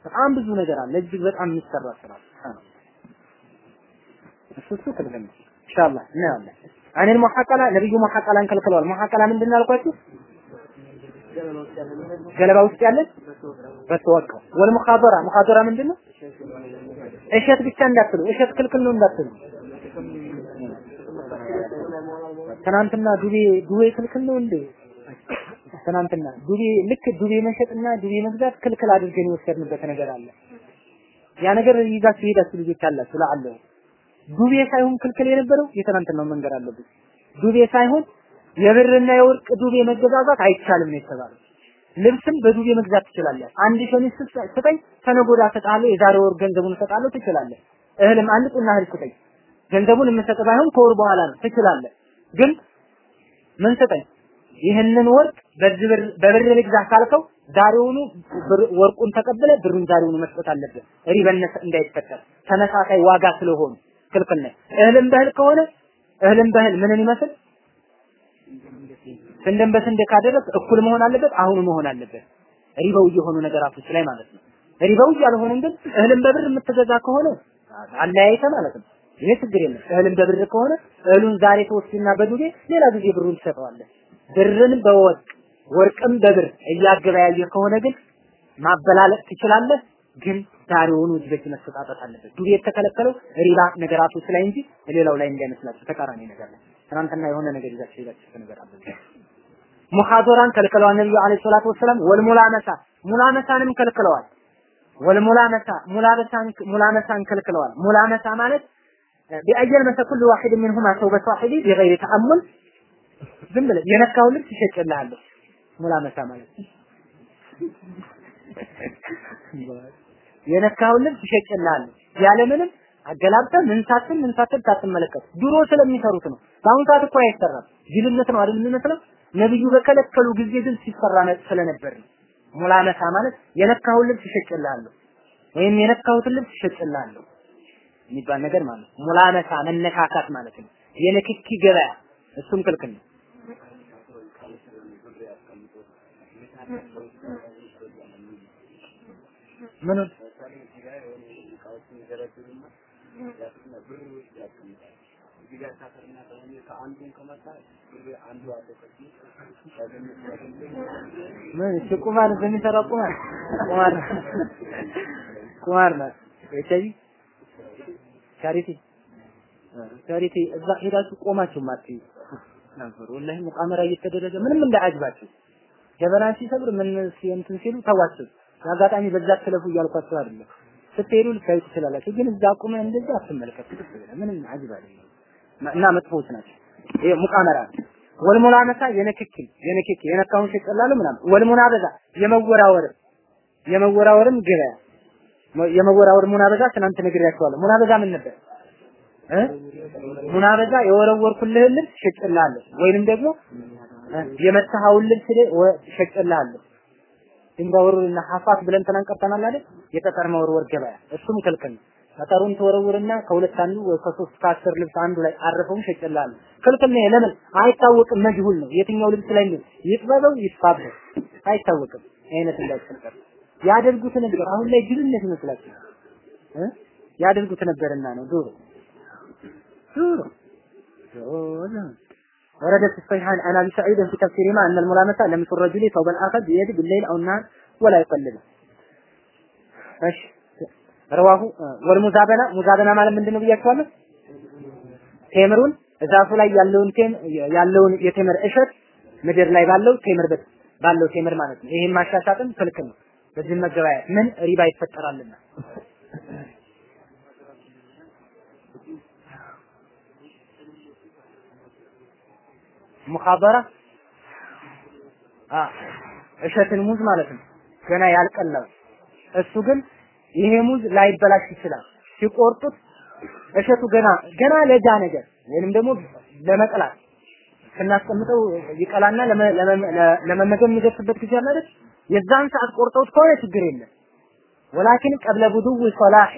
በጣም ብዙ ነገር አለ። እጅግ በጣም የሚሰራ ስራ እሱ እሱ ክልክል ነው። ኢንሻአላህ እናያለን። ሙሐቀላ ነብዩ ሙሐቀላን ከልክለዋል። ሙሐቀላ ምንድን ነው ያልኳችሁ? ገለባ ውስጥ ያለ በተወቀው ወል ሙኻደራ ሙኻደራ ምንድን ነው? እሸት ብቻ እንዳትሉ፣ እሸት ክልክል ነው እንዳትሉ። ትናንትና ዱቤ ዱቤ ክልክል ነው እንዴ? ትናንትና ዱቤ ልክ ዱቤ መሸጥና ዱቤ መግዛት ክልክል አድርገን የወሰድንበት ነገር አለ። ያ ነገር ይዛችሁ ሄዳችሁ ልጆች አላችሁ ለአለው ዱቤ ሳይሆን ክልክል የነበረው የትናንትናው መንገር አለብን። ዱቤ ሳይሆን የብርና የወርቅ ዱቤ መገዛዛት አይቻልም ነው የተባለው። ልብስም በዱቤ መግዛት ትችላለህ። አንድ ሸሚዝ ስጠኝ ተነጎዳ እሰጥሃለሁ፣ የዛሬ ወር ገንዘቡን እሰጥሃለሁ ትችላለህ። እህልም አንድ ቁና እህል ስጠኝ ገንዘቡን የምሰጥ ባይሆን ከወር በኋላ ነው ትችላለህ። ግን ምን ስጠኝ ይህንን ወርቅ በብር ልግዛ ካልከው ዛሬውኑ ወርቁን ተቀብለ ብሩን ዛሬውኑ መስጠት አለብህ። ሪበነት እንዳይፈጠር ተመሳሳይ ዋጋ ስለሆኑ ክልክል ነው። እህልም በእህል ከሆነ እህልም በእህል ምንን ይመስል ስንዴን በስንዴ ካደረግ እኩል መሆን አለበት፣ አሁኑ መሆን አለበት። ሪበው የሆኑ ነገራቶች ላይ ማለት ነው። ሪበው ያልሆነን ግን እህልን በብር የምትገዛ ከሆነ አለያይተ ማለት ነው። ይሄ ችግር የለም። እህልን በብር ከሆነ እህሉን ዛሬ ተወስድና በዱቤ ሌላ ጊዜ ብሩን ትሰጠዋለህ። ብርን በወርቅ ወርቅም በብር እያገበያየ ከሆነ ግን ማበላለጥ ትችላለህ። ግን ዛሬውኑ እጅ መሰጣጠት አለበት። ዱቤ የተከለከለው ሪባ ነገራቶች ላይ እንጂ ሌላው ላይ እንዳይመስላችሁ ተቃራኒ ነገር ላይ ትናንትና የሆነ ነገር ይዛችሁ ሄዳችሁ ነገር አለ። ሙሐዶራን ከልክለዋል ነብዩ አለይሂ ሰላቱ ወሰላም። ወልሙላመሳ ሙላመሳንም ከልክለዋል። ወልሙላመሳ ሙላመሳን ሙላመሳን ከልክለዋል። ሙላመሳ ማለት ቢአየል መሰ ዋሂድ ሚንሁማ ሰው በሷሂቢ ቢገይሪ ተአሙል ዝም ብለህ የነካው ልብስ ይሸጭልሃለሁ። ሙላመሳ ማለት የነካው ልብስ ይሸጭልሃለሁ ያለምንም አገላብጠህ ምን ሳትል ምን ድሮ ስለሚሰሩት ነው። በአሁኑ ሰዓት እኮ አይሰራም። ጅልነት ነው አይደል የሚመስለው? ነብዩ በከለከሉ ጊዜ ግን ሲሰራ ስለነበር ነው። ሙላመሳ ማለት የነካውን ልብስ ይሸጭልሃለሁ ወይም የነካሁትን ልብስ ይሸጭልሃለሁ የሚባል ነገር ማለት ነው። ሙላመሳ መነካካት ማለት ነው። የንክኪ ገበያ እሱም ክልክል ነው። ምኑን ምን እሺ ቁማር እንደሚሰራው ቁማር? ቁማር ቁማር ነው እቺ ቻሪቲ? ቻሪቲ እዛ ሄዳችሁ ቆማችሁ ማትይ ነበር ወላሂ ሙቃመራ እየተደረገ ምንም እንዳያጅባችሁ። ጀበና ሲሰብር ምን እንትን ሲሉ ተዋችሁ። አጋጣሚ በዛ ተለፉ እያልኳቸው አይደለም። ስትሄዱ ልታዩ ትችላላችሁ። ግን እዛ ቁመ እንደዛ አትመለከቱ ምንም አጅብ አይደለም እና መጥፎች ናቸው። ይሄ ሙቃመራ ወልሙላመሳ የነክኪ የነክኪ የነካውን ሽጥላሉ ምናምን። ወልሙናበዛ የመወራወር የመወራወርም ገበያ የመወራወር ሙናበዛ ትናንት ነግሬያቸዋለሁ። ሙናበዛ ምን ነበር? ሙናበዛ የወረወርኩልህን ልብስ ሽጥላለሁ ወይንም ደግሞ የመታኸውን ልብስ ሸጥላለሁ ድንጋይ ወርውርና ሐፋት ብለን ትናንት ቀርተናል አይደል? የጠጠር መወርወር ገበያ። እሱም ክልክል ነው። ጠጠሩን ተወረውርና ከሁለት አንዱ ወይ ከሶስት ከአስር ልብስ አንዱ ላይ አረፈውን ሸጭልሃል። ክልክል ነው። ለምን አይታወቅም፣ መጅሁል ነው። የትኛው ልብስ ላይ ነው ይጥበበው ይስፋበው አይታወቅም። አይነት እንዳይፈጠር ያደርጉት ነበር። አሁን ላይ ጅልነት ይመስላችሁ እ ያደርጉት ነበርና ነው ዶሮ ዶሮ ዶሮ ورد في الصحيحين عن ابي سعيد في تفسيرهما ان الملامسه لمس الرجل ثوب الاخر بيده بالليل او النهار ولا يقلبه. ايش ረዋሁ ወልሙዛበና ሙዛበና ማለት ምንድነው ብያችኋለሁ። ቴምሩን እዛፉ ላይ ያለውን ቴም ያለውን የቴምር እሸት ምድር ላይ ባለው ቴምር ባለው ቴምር ማለት ነው። ይሄን ማሻሻጥም ክልክ ነው። በዚህ መገበያ ምን ሪባ ይፈጠራልና ሙኻበራ እሸትን ሙዝ ማለት ነው። ገና ያልቀላው እሱ ግን ይሄ ሙዝ ላይበላሽ ይችላል። ሲቆርጡት እሸቱ ገና ገና ለጋ ነገር ወይንም ደግሞ ለመቅላት ስናስቀምጠው ይቀላና ለመመገብ የሚደርስበት ጊዜ አለ? የዛን ሰዓት ቆርጠውት ከሆነ ችግር የለም። ወላኪን ቀብለ ቡዱው ሶላህ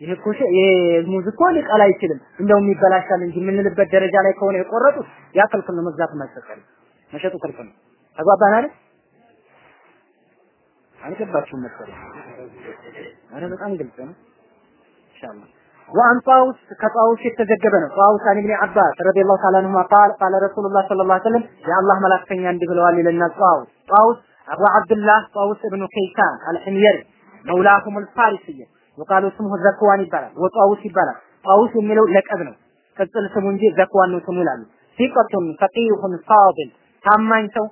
ይሄ እኮ ይሄ ሙዝ እኮ ሊቀላ አይችልም እንደውም ይበላሻል እንጂ የምንልበት ደረጃ ላይ ከሆነ የቆረጡት ያ ክልክል ነው። መግዛት የማይፈቀድ መሸጡ ክልክል ነው። ተግባባን አይደል? አልገባችሁም መሰለኝ። አረ በጣም ግልጽ ነው። ኢንሻአላህ وعن طاووس كطاووس የተዘገበ ነው طاووس عن ابن عباس رضي الله تعالى عنهما قال قال رسول الله صلى الله عليه وسلم يا الله መላእክተኛ እንዲህ ብለዋል ይለናል طاووس طاووس أبو عبد الله طاووس ابن كيسان الحميري مولاهم الفارسي وقال اسمه ዘክዋን ይባላል ወጣውስ ይባላል ጣውስ የሚለው ለቀብ ነው ቅጽል ስሙ እንጂ ዘክዋን ነው ስሙ ይላሉ ሲቀቱን ፈቂሁን ፋዲል ታማኝ ሰው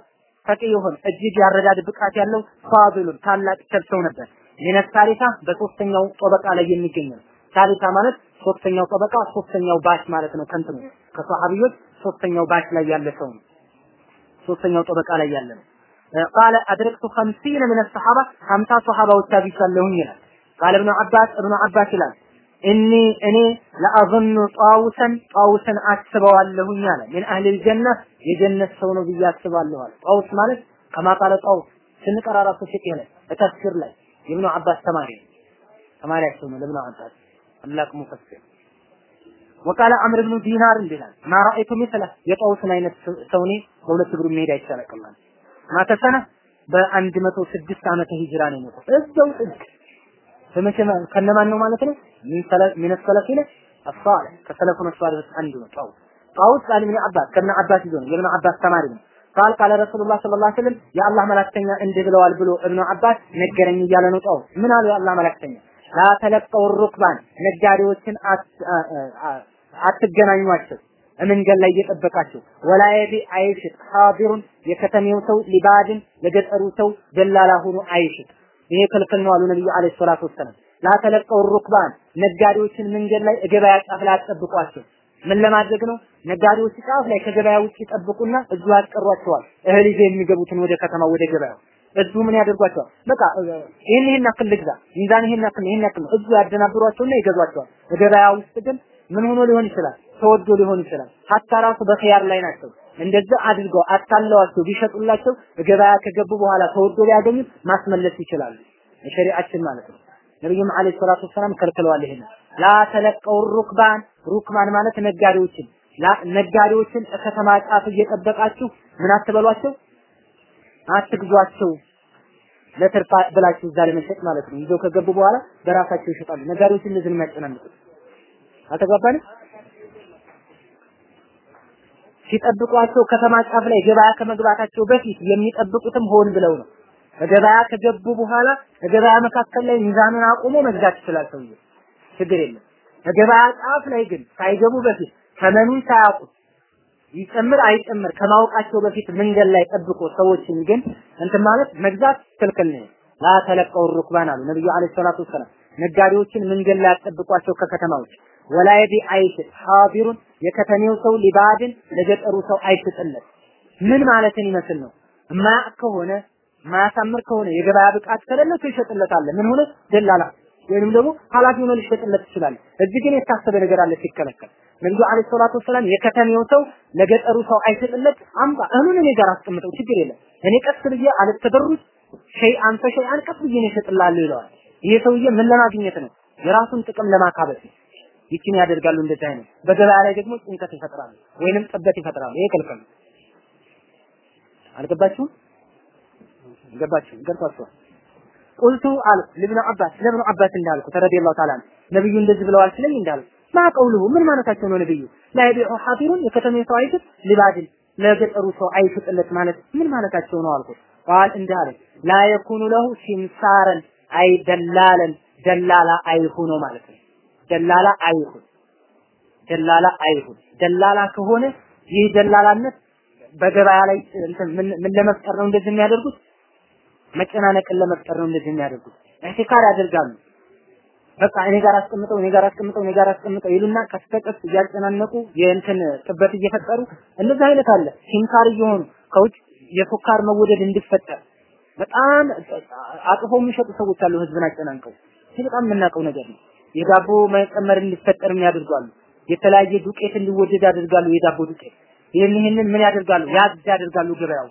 ተቂ ይሆን እጅግ ያረዳድ ብቃት ያለው ፋድሉን ታላቅ ሰው ነበር። ሚነ ሳሊሳ በሶስተኛው ጠበቃ ላይ የሚገኝ ነው። ሳሊሳ ማለት ሶስተኛው ጠበቃ ሶስተኛው ባች ማለት ነው። ከንትኑ ከሰሃቢዎች ሶስተኛው ባች ላይ ያለ ሰው ነው። ሶስተኛው ጠበቃ ላይ ያለ ነው። ቃለ አድረክቱ ኸምሲነ ምን ሰሓባ ሀምሳ ሰሓባዎች አግኝቻለሁኝ ይላል። ቃለ እብኑ ዐባስ እብኑ ዐባስ ይላል እኒ እኔ ለአظن ጣውሰን ጣውሰን አስበዋለሁኝ አለ። ምን አህል ጀና የጀነት ሰው ነው ብዬ አስባለሁ አለ። ጣውስ ማለት ከማቃለ ጣውስ ስንቀራ ራሱ ሲጥ ይሆነ በተፍሲር ላይ የብኑ አባስ ተማሪ ነው ተማሪያቸው ነው ለብኑ አባስ። አምላክ ሙፈሲር ወቃለ አምር ብኑ ዲናር እንዲላል ማ ረአይቱ ምስለ የጣውስን አይነት ሰውኔ በሁለት እግሩ መሄድ አይቻለቅማል ማተሰነ? በአንድ መቶ ስድስት ዓመተ ሂጅራ ነው የሞተው። እዛው ጥግ በመቼ ከነማን ነው? ማለት ነው ምን ሰለ ምን ሰለፊነ አሳለ ከሰለፉን ሷሊህ አንዱ ነው ጣውስ ጣውስ ቃል ኢብኑ አባስ ከነ አባስ ይዞ ነው። የኢብኑ አባስ ተማሪ ነው። ቃል ቃለ ረሱሉላህ ሰለላሁ ዐለይሂ ወሰለም የአላህ መላእክተኛ እንዲህ ብለዋል ብሎ ኢብኑ አባስ ነገረኝ እያለ ነው ጣውስ ምን አሉ የአላህ መላእክተኛ? ላ ተለቀው ሩክባን ነጋዴዎችን አትገናኟቸው መንገድ ላይ እየጠበቃቸው። ወላ የቢ አይሽጥ ሐዲሩን የከተሜው ሰው ሊባድን የገጠሩ ሰው ደላላ ሆኖ አይሽጥ ይሄ ክልክል ነው አሉ ነብዩ አለይሂ ሰላቱ ወሰለም ላተለቀው ሩክባን ነጋዴዎችን መንገድ ላይ ገበያ ጫፍ ላይ አትጠብቋቸው ምን ለማድረግ ነው? ነጋዴዎች ጫፍ ላይ ከገበያ ውጭ ይጠብቁና እዚሁ ያስቀሯቸዋል እህል ይዘው የሚገቡትን ወደ ከተማ ወደ ገበያው። እዚሁ ምን ያደርጓቸዋል? በቃ ይሄን ይሄን ያክል ልግዛ ሚዛን ይሄን ያክል ይሄን ያክል እዚሁ ያደናብሯቸውና ይገዟቸዋል። ገበያ ውስጥ ግን ምን ሆኖ ሊሆን ይችላል? ተወዶ ሊሆን ይችላል። ሀታ ራሱ በኺያር ላይ ናቸው እንደዛ አድርገው አታለዋቸው ቢሸጡላቸው ገበያ ከገቡ በኋላ ተወዶ ሊያገኙት ማስመለስ ይችላሉ። ሸሪዓችን ማለት ነው። ነብዩም አለይሂ ሰላቱ ወሰላም ከልክለዋል ይሄን። ላ ተለቀው ሩክባን ሩክማን ማለት ነጋዴዎችን። ነጋዴዎችን ከተማ ጫፍ እየጠበቃችሁ ምን አትበሏቸው? አትግዟቸው። ለትርፋ ብላችሁ እዛ ለመሸጥ ማለት ነው። ይዘው ከገቡ በኋላ በራሳቸው ይሸጣሉ። ነጋዴዎችን እነዚህ የሚያጨናንቁት። አልተግባባንም ሲጠብቋቸው ከተማ ጫፍ ላይ ገበያ ከመግባታቸው በፊት የሚጠብቁትም ሆን ብለው ነው። ከገበያ ከገቡ በኋላ ከገበያ መካከል ላይ ሚዛኑን አቁሞ መግዛት ይችላል ሰውዬው፣ ችግር የለም። ከገበያ ጫፍ ላይ ግን ሳይገቡ በፊት ተመኑን ሳያውቁት ይጨምር አይጨምር ከማወቃቸው በፊት መንገድ ላይ ጠብቆ ሰዎችን ግን እንትን ማለት መግዛት ክልክል ነው። ላ ተለቀው ሩክባን አሉ ነብዩ አለይሂ ሰላቱ ወሰላም። ነጋዴዎችን መንገድ ላይ ያጠብቋቸው ከከተማዎች ወላይዲ አይሽጥ ሐዲሩን የከተሜው ሰው ሊባድን ለገጠሩ ሰው አይሽጥለት። ምን ማለትን ይመስል ነው? ማያቅ ከሆነ ማያሳምር ከሆነ የገበያ ብቃት ከሌለው ይሸጥለታል። ምን ሆነ ደላላ ወይንም ደግሞ ኃላፊ ሆኖ ሊሸጥለት ይችላል። እዚህ ግን የታሰበ ነገር አለ ሲከለከል። ነብዩ አለይሂ ሰላቱ ወሰላም የከተሜው ሰው ለገጠሩ ሰው አይሸጥለት፣ አምጣ እህሉን እኔ ጋር አስቀምጠው ችግር የለም እኔ ቀስ ብዬ አልተደሩት ሸይ አንተ ሸይ አን ቀስ ብዬ ነው እሸጥልሃለሁ ይለዋል። ይሄ ሰውዬ ምን ለማግኘት ነው? የራሱን ጥቅም ለማካበት ነው። ይችን ያደርጋሉ እንደዚህ አይነት በገበያ ላይ ደግሞ ጭንቀት ይፈጥራሉ ወይንም ጥበት ይፈጥራሉ። ይሄ ክልክል አልገባችሁም? ገባችሁ? ገብቷችኋል? ቁልቱ አል ለብኑ አባስ ለብኑ አባስ እንዳልኩ ረዲየላሁ ተዓላ ነብዩ እንደዚህ ብለዋል ስለኝ እንዳልኩ ማ ቀውሉሁ ምን ማለታቸው ነው ነብዩ ላ የቢዑ ሐዲሩን የከተሜ ሰው አይሽጥ ሊባድን ለገጠሩ ሰው አይሽጥለት ማለት ምን ማለታቸው ነው አልኩት ቃል እንዳለ ላ የኩኑ ለሁ ሲምሳረን አይ ደላለን ደላላ አይሁኖ ማለት ነው ደላላ አይሁን። ደላላ አይሁን። ደላላ ከሆነ ይህ ደላላነት በገበያ ላይ ምን ለመፍጠር ነው እንደዚህ የሚያደርጉት? መጨናነቅን ለመፍጠር ነው እንደዚህ የሚያደርጉት። ኢህቲካር ያደርጋሉ። በቃ እኔ ጋር አስቀምጠው እኔ ጋር አስቀምጠው እኔ ጋር አስቀምጠው ይሉና ቀስ በቀስ እያጨናነቁ የእንትን ጥበት እየፈጠሩ እንደዚህ አይነት አለ። ሲንካር እየሆኑ ከውጭ የሱካር መወደድ እንዲፈጠር በጣም አጥፎ የሚሸጡ ሰዎች አሉ ህዝብን አጨናንቀው። ይህ በጣም የምናውቀው ነገር ነው የዳቦ መጨመር እንዲፈጠር ያደርጋሉ። የተለያየ ዱቄት እንዲወደድ ያደርጋሉ የዳቦ ዱቄት። ይህን ይህንን ምን ያደርጋሉ? ያዝ ያደርጋሉ ገበያው።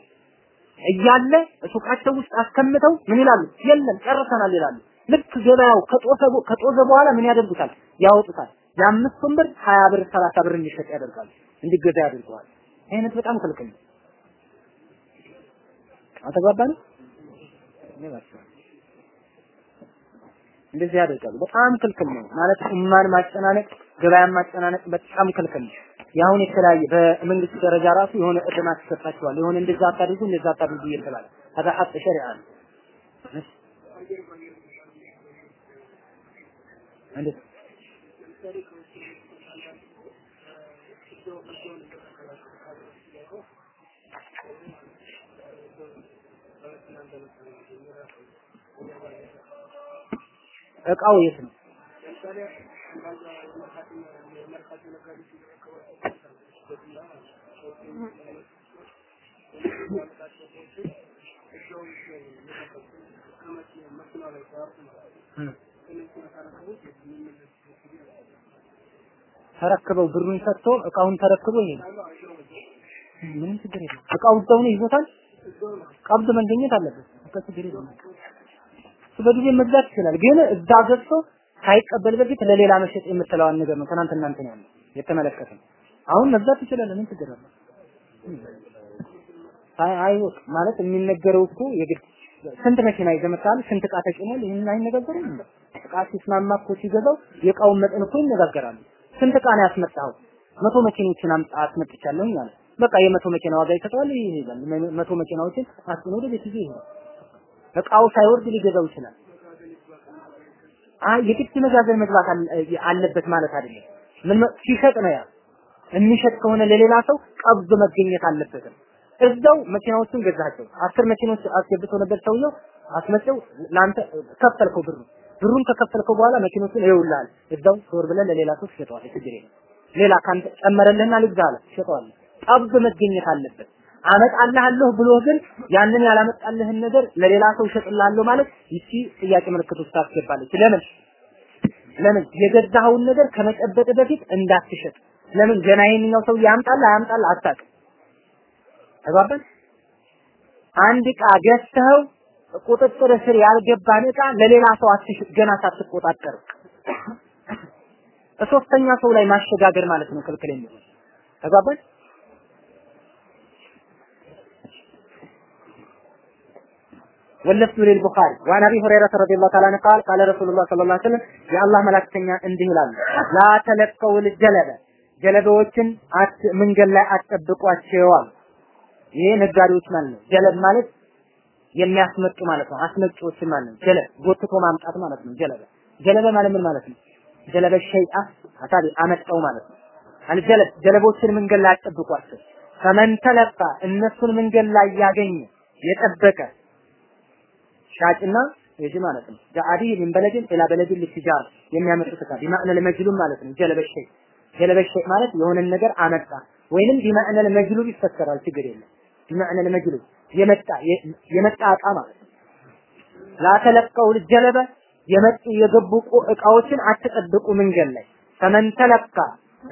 እያለ ሱቃቸው ውስጥ አስቀምጠው ምን ይላሉ? የለም ጨርሰናል ይላሉ። ልክ ገበያው ከጦሰ ከጦዘ በኋላ ምን ያደርጉታል? ያወጡታል። የአምስቱን ብር ሀያ ብር ሰላሳ ብር እንዲሸጥ ያደርጋሉ እንዲገዛ ያደርገዋል። አይነት በጣም ክልክል ነው። አልተግባባንም እንደዚህ ያደርጋሉ። በጣም ክልክል ነው ማለት ኡማን ማጨናነቅ፣ ገበያን ማጨናነቅ በጣም ክልክል ነው። የአሁን የተለያየ በመንግስት ደረጃ ራሱ የሆነ እርማት ይሰጣቸዋል። የሆነ እንደዛ አታድርጉ እንደዛ አታድርጉ እየተባለ هذا حق شريعة እንዴት እቃው የት ነው? ተረክበው ብሩን ሰጥቶ እቃውን ተረክቦ ይሄዳል። ምንም ችግር የለም። እቃው እዛው ነው ይዞታል። ቀብድ መገኘት አለበት። ችግር የለም። በጊዜ መግዛት ይችላል። ግን እዛ ገብቶ ሳይቀበል በፊት ለሌላ መሸጥ የምትለዋን ነገር ነው ትናንት እናንተ ነው ያለው የተመለከተ አሁን መግዛት ይችላል። ምን ችግር አለ? አይ አይወቅ ማለት የሚነገረው እኮ የግድ ስንት መኪና ይዘህ መጥተሃል፣ ስንት እቃ ተጭኗል፣ ይህን አይነጋገርም? እቃ ሲስማማ እኮ ሲገዛው የእቃውን መጠን እኮ ይነጋገራሉ። ስንት እቃ ነው ያስመጣኸው? መቶ መኪኖችን አምጣ አስመጥቻለሁ ማለት በቃ የመቶ መኪና ዋጋ ይሰጠዋል፣ ይሄዳል። መቶ መኪናዎችን አስጭኖ ወደ ቤት ይዞ ይሄዳል። እቃው ሳይወርድ ሊገዛው ይችላል። አይ የግድ መጋዘን መግባት አለበት ማለት አይደለም። ምን ሲሸጥ ነው ያ የሚሸጥ ከሆነ ለሌላ ሰው ቀብድ መገኘት አለበትም። እዛው መኪናዎቹን ገዛቸው። አስር መኪኖች አስገብቶ ነበር ሰውየው። አስመጨው ለአንተ ከፈልከው ብሩ ብሩን ከከፈልከው በኋላ መኪኖቹን ይውላል እዛው ዞር ብለን ለሌላ ሰው ትሸጠዋለህ። ችግር የለም። ሌላ ካንተ ጨመረልህና ልግዛ አለ ትሸጠዋለህ። ቀብድ መገኘት አለበት። አመጣልሃለሁ ብሎ ግን ያንን ያላመጣልህን ነገር ለሌላ ሰው እሸጥልሃለሁ ማለት ይቺ ጥያቄ ምልክት ውስጥ ታስገባለች። ለምን ለምን የገዛኸውን ነገር ከመጨበጥ በፊት እንዳትሸጥ። ለምን ገና ይሄንኛው ሰው ያምጣልህ አያምጣልህ አታውቅም። ተግባባን? አንድ ዕቃ ገዝተኸው ቁጥጥር ስር ያልገባን ዕቃ ለሌላ ሰው አትሽጥ ገና ሳትቆጣጠር። ሶስተኛ ሰው ላይ ማሸጋገር ማለት ነው ክልክል የሚሆን ተግባባን? واللفظ للبخاري وعن أبي هريرة رضي الله تعالى عنه قال قال رسول الله صلى الله عليه وسلم የአላህ መላክተኛ እንዲህ ይላሉ لا تلقوا الجلب ጀለበዎችን መንገድ ላይ አትጠብቋቸዋል። ይሄ ነጋዴዎች ማለት ነው። ጀለብ ማለት የሚያስመጡ ማለት ነው። አስመጪዎች ማለት ነው። ጀለብ ጎትቶ ማምጣት ማለት ነው። ጀለበ ጀለበ ማለት ምን ማለት ነው? ጀለበ ሸይአ አታቢ አመጣው ማለት ነው። አልጀለብ ጀለቦችን መንገድ ላይ አትጠብቋቸው። ፈመን ተለቃ እነሱን መንገድ ላይ ያገኘ የጠበቀ ሻጭና ይሄ ማለት ነው። ጃአዲ ምን በለድን ኢላ በለድን ልትጃር የሚያመጡት ዕቃ ቢማዕነ ለመጅሉም ማለት ነው። ጀለበ ሸይ ጀለበ ሸይ ማለት የሆነን ነገር አመጣ ወይንም ቢማዕነ ለመጅሉብ ይፈሰራል ችግር የለም። ቢማዕነ ለመጅሉብ የመጣ የመጣ ዕቃ ማለት ነው። ላተለቀው ጀለበ የመጡ የገቡ እቃዎችን አትጠብቁ መንገድ ላይ። ፈመን ተለካ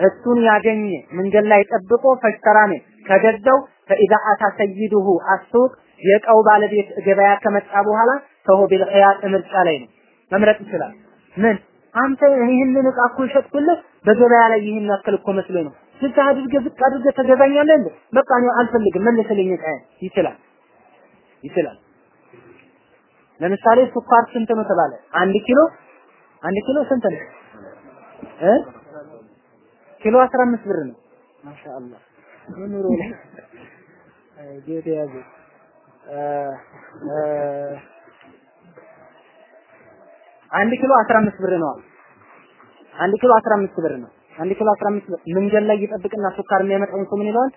እሱን ያገኘ መንገድ ላይ ጠብቆ ፈሽተራኔ ከገዛው ፈኢዛ አታ ሰይዱሁ አሱቅ የእቃው ባለቤት ገበያ ከመጣ በኋላ ሰው ቢልኺያር ምርጫ ላይ ነው መምረጥ ይችላል። ምን አንተ ይህንን እቃ እኮ ሸጥኩልህ በገበያ ላይ ይህን ያክል እኮ መስሎኝ ነው። ዝቅ አድርገህ ዝቅ አድርገህ ተገዛኛለህ እንዴ? በቃ እኔ አልፈልግም መልስልኝ እቃዬን ይችላል ይችላል። ለምሳሌ ስኳር ስንት ነው ተባለ? አንድ ኪሎ አንድ ኪሎ ስንት ነው እ ኪሎ 15 ብር ነው። ማሻአላህ ኑሮ ላይ ጌታ ያዘ አንድ ኪሎ 15 ብር ነው። አንድ ኪሎ 15 ብር ነው። አንድ ኪሎ 15 ብር መንገድ ላይ ይጠብቅና ሱካር የሚያመጣውን ሰው ምን ይለዋል?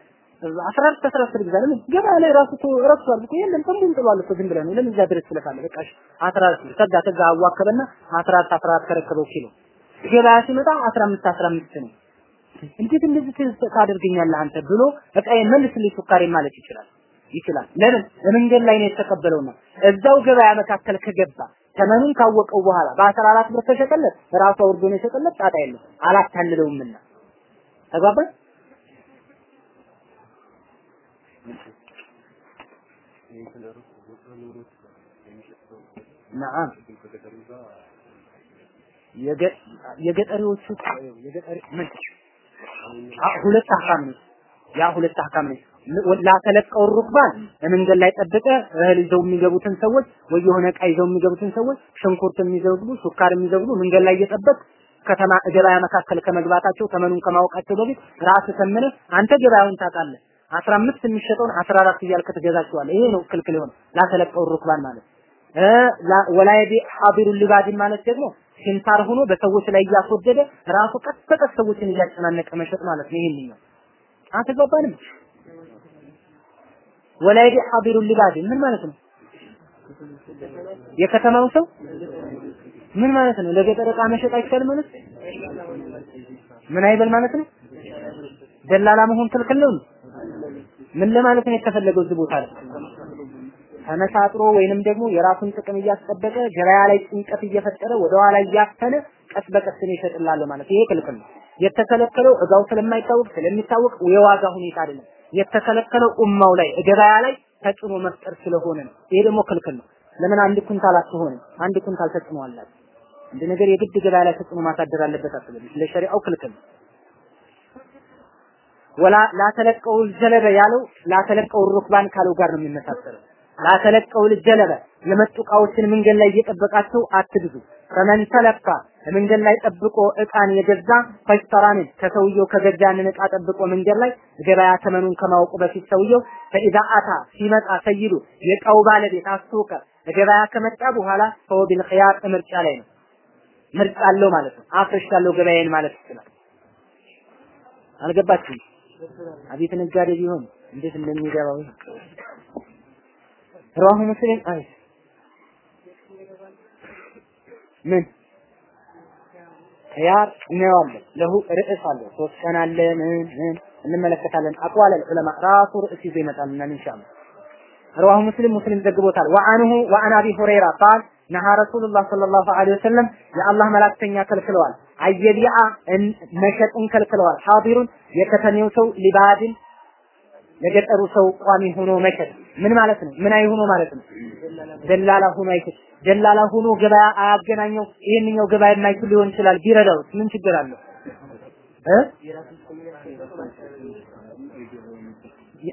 14 14 ግዛ ለምን ገበያ ላይ ራሱ እኮ ረክሷል እኮ የለም ተንቡን ጥሏል እኮ ዝም ብለህ ነው ለምን እዛ ድረስ ትለፋለህ? በቃ እሺ 14 ብር ከዛ ከዛ አዋከበና 14 14 ተረከበው ኪሎ ገበያ ሲመጣ 15 15 ነው። እንዴት እንደዚህ ታደርገኛለህ አንተ ብሎ እቃዬን መልስልኝ ሱካሬ ማለት ይችላል ይችላል። ለምን? መንገድ ላይ ነው የተቀበለውና እዛው ገበያ መካከል ከገባ ተመኑን ካወቀው በኋላ በአስራ አራት ብር ተሸጠለት ራሱ አውርዶ ነው የሸጠለት ጣጣ የለም አላታልለውምና ተግባባን? የገጠሪዎቹ ሁለት አህካም ነው። ያ ሁለት አህካም ነው። ላተለቀው ሩክባን መንገድ ላይ ጠብቀ እህል ይዘው የሚገቡትን ሰዎች ወይ የሆነ ዕቃ ይዘው የሚገቡትን ሰዎች ሽንኩርት የሚዘግቡ ሱካር የሚዘግቡ መንገድ ላይ እየጠበቅ ከተማ ገበያ መካከል ከመግባታቸው ተመኑን ከማወቃቸው በፊት ራስ ተመነ አንተ ገበያውን ታውቃለህ። 15 የሚሸጠውን 14 እያልክ ትገዛቸዋለህ። ይሄ ነው ክልክል የሆነ ላተለቀው ሩክባን ማለት ولا يبيع حاضر لباد ማለት ደግሞ سمسار ሆኖ በሰዎች ላይ እያስወደደ ራሱ ቀስ በቀስ ሰዎችን እያጨናነቀ መሸጥ ማለት ነው። ይሄንኛው አትገባንም። ولا يبيع حاضر لباد ምን ማለት ነው? የከተማው ሰው ምን ማለት ነው? ለገጠር ዕቃ መሸጥ አይቻልም ማለት ምን አይበል ማለት ነው? ደላላ መሆን ክልክል ነው። ምን ለማለት ነው የተፈለገው እዚህ ቦታ ላይ? ተመሳጥሮ ወይንም ደግሞ የራሱን ጥቅም እያስጠበቀ ገበያ ላይ ጭንቀት እየፈጠረ ወደ ኋላ እያፈነ ቀስ በቀስ ነው ይሸጥላለሁ ማለት ይሄ ክልክል ነው። የተከለከለው እዛው ስለማይታወቅ ስለሚታወቅ የዋጋ ሁኔታ አይደለም። የተከለከለው ኡማው ላይ ገበያ ላይ ተጽዕኖ መፍጠር ስለሆነ ነው። ይሄ ደግሞ ክልክል ነው። ለምን አንድ ኩንታል አትሆንም? አንድ ኩንታል ተጽዕኖ አላት። አንድ ነገር የግድ ገበያ ላይ ተጽዕኖ ማሳደር አለበት አትበል። ለሸሪዓው ክልክል ነው። ወላ ላተለቀው ዘለበ ያለው ላተለቀው ሩክባን ካለው ጋር ነው የሚመሳሰለው። ላተለቀው ጀለበ የመጡ እቃዎችን መንገድ ላይ እየጠበቃቸው አትግዙ። ፈመን ተለካ መንገድ ላይ ጠብቆ እቃን የገዛ ፈሽተራንን ከሰውየው ከገዛንን እቃ ጠብቆ መንገድ ላይ ገበያ ተመኑን ከማወቁ በፊት ሰውየው ፈኢዛ ሲመጣ ሰይዱ የእቃው ባለቤት አስተውቀ ገበያ ከመጣ በኋላ ሰው ቢል ኺያር ምርጫ ላይ ነው። ምርጫ አለው ማለት ነው። አፍርሻለሁ ገበያዬን ማለት ይችላል። አልገባችሁም? አቤት ነጋዴ ቢሆን እንዴት እንደሚገባው ረዋሁ ሙስሊም አይ ምን ኺያር እናየዋለን። ለሁ ርዕስ አለው ሶስት ቀን አለ ምን ምን እንመለከታለን። አቋለ ዑለማ ራሱ ርዕስ ይዞ ይመጣልና ኢንሻአላህ رواه مسلم مسلم ዘግቦታል وعنه وعن ابي هريره قال ነሃ ረሱሉላህ ሰለላሁ ዐለይሂ ወሰለም የአላህ መላእክተኛ ከልክለዋል። አየቢዓ መሸጥን ከልክለዋል። ሐዲሩን የከተሜው ሰው ሊባድን ለገጠሩ ሰው ቋሚ ሆኖ መሸጥ ምን ማለት ነው? ምን አይ ማለት ነው? ደላላ ሆኖ አይሸጥ። ደላላ ሆኖ ገበያ አያገናኘው። ይሄንኛው ገበያ የማይችል ሊሆን ይችላል። ቢረዳው ምን ችግር አለው? እ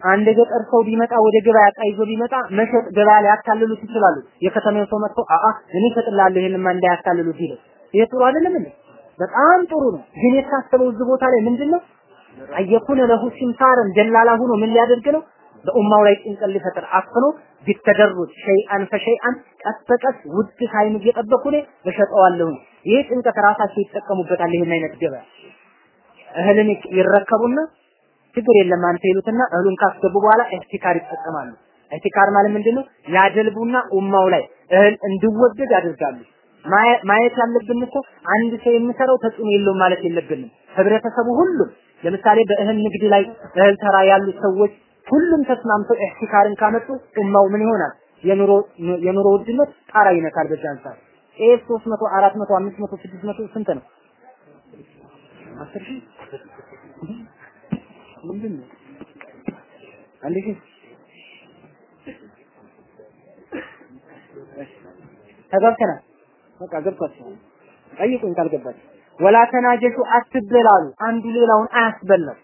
አንድ ገጠር ሰው ቢመጣ ወደ ገበያ ዕቃ ይዞ ቢመጣ መሸጥ ገበያ ላይ ያታልሉት ይችላሉ። የከተማው ሰው መጥቶ አአ እኔ እሸጥልሃለሁ ይሄንማ እንዳያታልሉት ይለው። ይሄ ጥሩ አይደለም? በጣም ጥሩ ነው። ግን የታሰበው እዚህ ቦታ ላይ ምንድነው? አየኩነ ለሁ ሲምሳረን ደላላ ሆኖ ምን ሊያደርግ ነው? በኡማው ላይ ጭንቀት ሊፈጥር አፍኖ ቢተደሩት ሸይአን ፈሸይአን ቀስ በቀስ ውድ ሳይን እየጠበኩ እኔ እሸጠዋለሁ። ይሄ ጭንቀት ራሳቸው ይጠቀሙበታል። ይሄን አይነት ገበያ እህልን ይረከቡና ችግር የለም አንተ ይሉትና እህሉን ካስገቡ በኋላ ኢህቲካር ይጠቀማሉ። ኢህቲካር ማለት ምንድነው? ያደልቡና ኡማው ላይ እህል እንዲወደድ ያደርጋሉ። ማየት ያለብን እኮ አንድ ሰው የሚሰራው ተጽዕኖ የለውም ማለት የለብንም። ህብረተሰቡ ሁሉም ለምሳሌ በእህል ንግድ ላይ እህል ተራ ያሉ ሰዎች ሁሉም ተስማምተው ኢህቲካርን ካመጡ ኡማው ምን ይሆናል? የኑሮ የኑሮ ውድነት ጣራ ይነካል። በዛን ሰዓት ጤፍ 300 400 500 600 ስንት ነው? አስር ሺህ ምንድን ነው? ተጋብተናል። በቃ ገብቷችኋል። ጠይቁኝ ካልገባችሁ። ወላ ተናጀሹ አትበላሉ፣ አንዱ ሌላውን አያስበላም።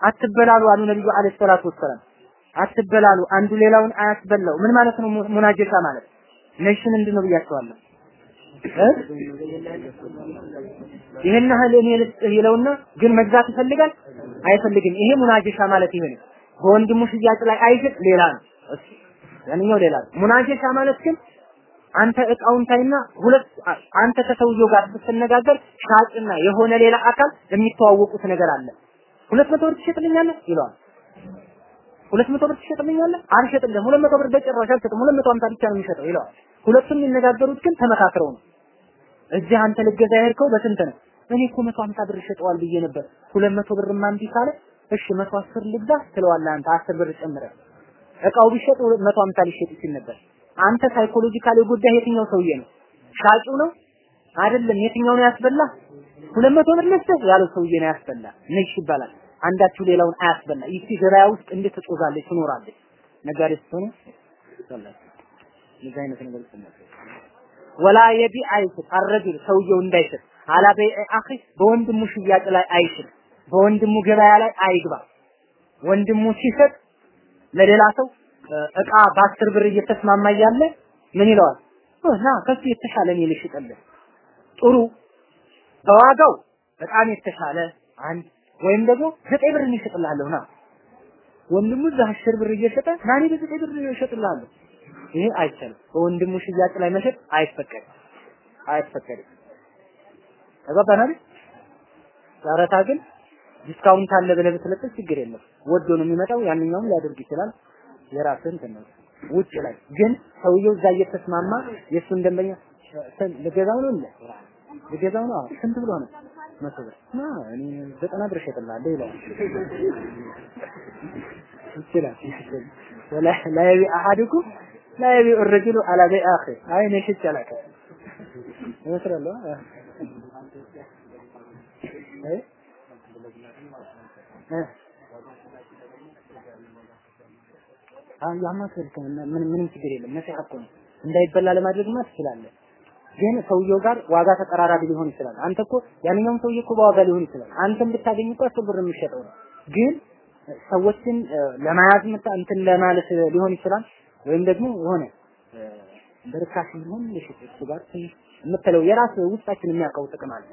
አትበላሉ አሉ ነብዩ አለይሂ ሰላቱ ወሰላም። አትበላሉ፣ አንዱ ሌላውን አያስበላው። ምን ማለት ነው ሙናጀሻ ማለት? ነሽ ምንድን ነው ብያቸዋለሁ። ይሄን ያህል እኔ ልስጥህ ይለውና ግን መግዛት ይፈልጋል አይፈልግም። ይሄ ሙናጀሻ ማለት ይሄ ነው። በወንድሙ ሽያጭ ላይ አይሽጥ ሌላ ነው። ያንኛው ሌላ ነው። ሙናጀሻ ማለት ግን አንተ እቃውን ታይና ሁለት አንተ ከሰውየው ጋር ስትነጋገር ሻጭና የሆነ ሌላ አካል የሚተዋወቁት ነገር አለ። ሁለት መቶ ብር ትሸጥልኛለህ ይለዋል። ሁለት መቶ ብር ትሸጥልኛለህ? አልሸጥልህም። ሁለት መቶ ብር በጭራሽ አልሸጥም። ሁለት መቶ ሀምሳ ብቻ ነው የሚሸጠው ይለዋል። ሁለቱም የሚነጋገሩት ግን ተመካክረው ነው። እዚህ አንተ ልገዛ የሄድከው በስንት ነው? እኔ እኮ መቶ ሀምሳ ብር እሸጠዋል ብዬ ነበር። ሁለት መቶ ብር እምቢ ካለ እሺ መቶ አስር ልግዛ ትለዋለህ አንተ አስር ብር ጨምረህ። እቃው ቢሸጥ መቶ ሀምሳ ሊሸጥ ይችል ነበር። አንተ psychologically ጉዳይ የትኛው ሰውዬ ነው? ሻጩ ነው አይደለም? የትኛው ነው ያስበላ? ሁለት መቶ ብር ልስጥህ ያለው ሰውዬ ነው ያስበላ። نجش ይባላል። አንዳችሁ ሌላውን አያስበላ። ይቺ ገበያ ውስጥ እንዴት ትጦዛለች ትኖራለች። ነጋዴ ስትሆኑ እንደዚህ አይነት ነገር ወላ የቢ አይሽጥ አረጁል ሰውየው እንዳይሽጥ አላ በይ አኺ በወንድሙ ሽያጭ ላይ አይሽጥ በወንድሙ ገበያ ላይ አይግባ ወንድሙ ሲሰጥ ለሌላ ሰው እቃ በአስር ብር እየተስማማ እያለ ምን ይለዋል? ና ከሱ የተሻለ እኔ ልሽጥልህ። ጥሩ በዋጋው በጣም የተሻለ አንድ ወይም ደግሞ ዘጠኝ ብር እሸጥልሃለሁ ና ወንድሙ እዛ አስር ብር እየሸጠ ና በዘጠኝ ብር እሸጥልሃለሁ። ይሄ አይቻልም። በወንድሙ ሽያጭ ላይ መሸጥ አይፈቀድም፣ አይፈቀድም። አይደል? ጨረታ ግን discount አለ ብለህ ብትለጥፍ ችግር የለም። ወዶ ነው የሚመጣው። ያንኛውም ሊያደርግ ይችላል። የራስህ እንትን ነው። ውጭ ላይ ግን ሰውየው እዛ እየተስማማ የእሱን ደንበኛ ልገዛው ነው ልገዛው ነው? ስንት ብሎ ነው? መቶ ብር። ና እኔ ዘጠና ብር እሸጥልሃለሁ ይለዋል ይችላል ላየቢ አሐድኩም ላየቢ ረጅሉ አላ በይ አኺ አይ እኔ ሽጭ አላውቅም። ይመስላል እ ያማ ስልክ ምን ምንም ችግር የለም። ነሲሐ እኮ ነው። እንዳይበላ ለማድረግማ ትችላለህ። ግን ሰውየው ጋር ዋጋ ተቀራራቢ ሊሆን ይችላል። አንተ እኮ ያንኛውም ሰውዬ እኮ በዋጋ ሊሆን ይችላል። አንተም ብታገኝ እኮ አስር ብር የሚሸጠው ነው። ግን ሰዎችን ለመያዝ ምታ እንትን ለማለት ሊሆን ይችላል። ወይም ደግሞ የሆነ በርካሽ ሊሆን እሱ ጋር የምትለው የራስ ውስጣችን የሚያውቀው ጥቅም አለ።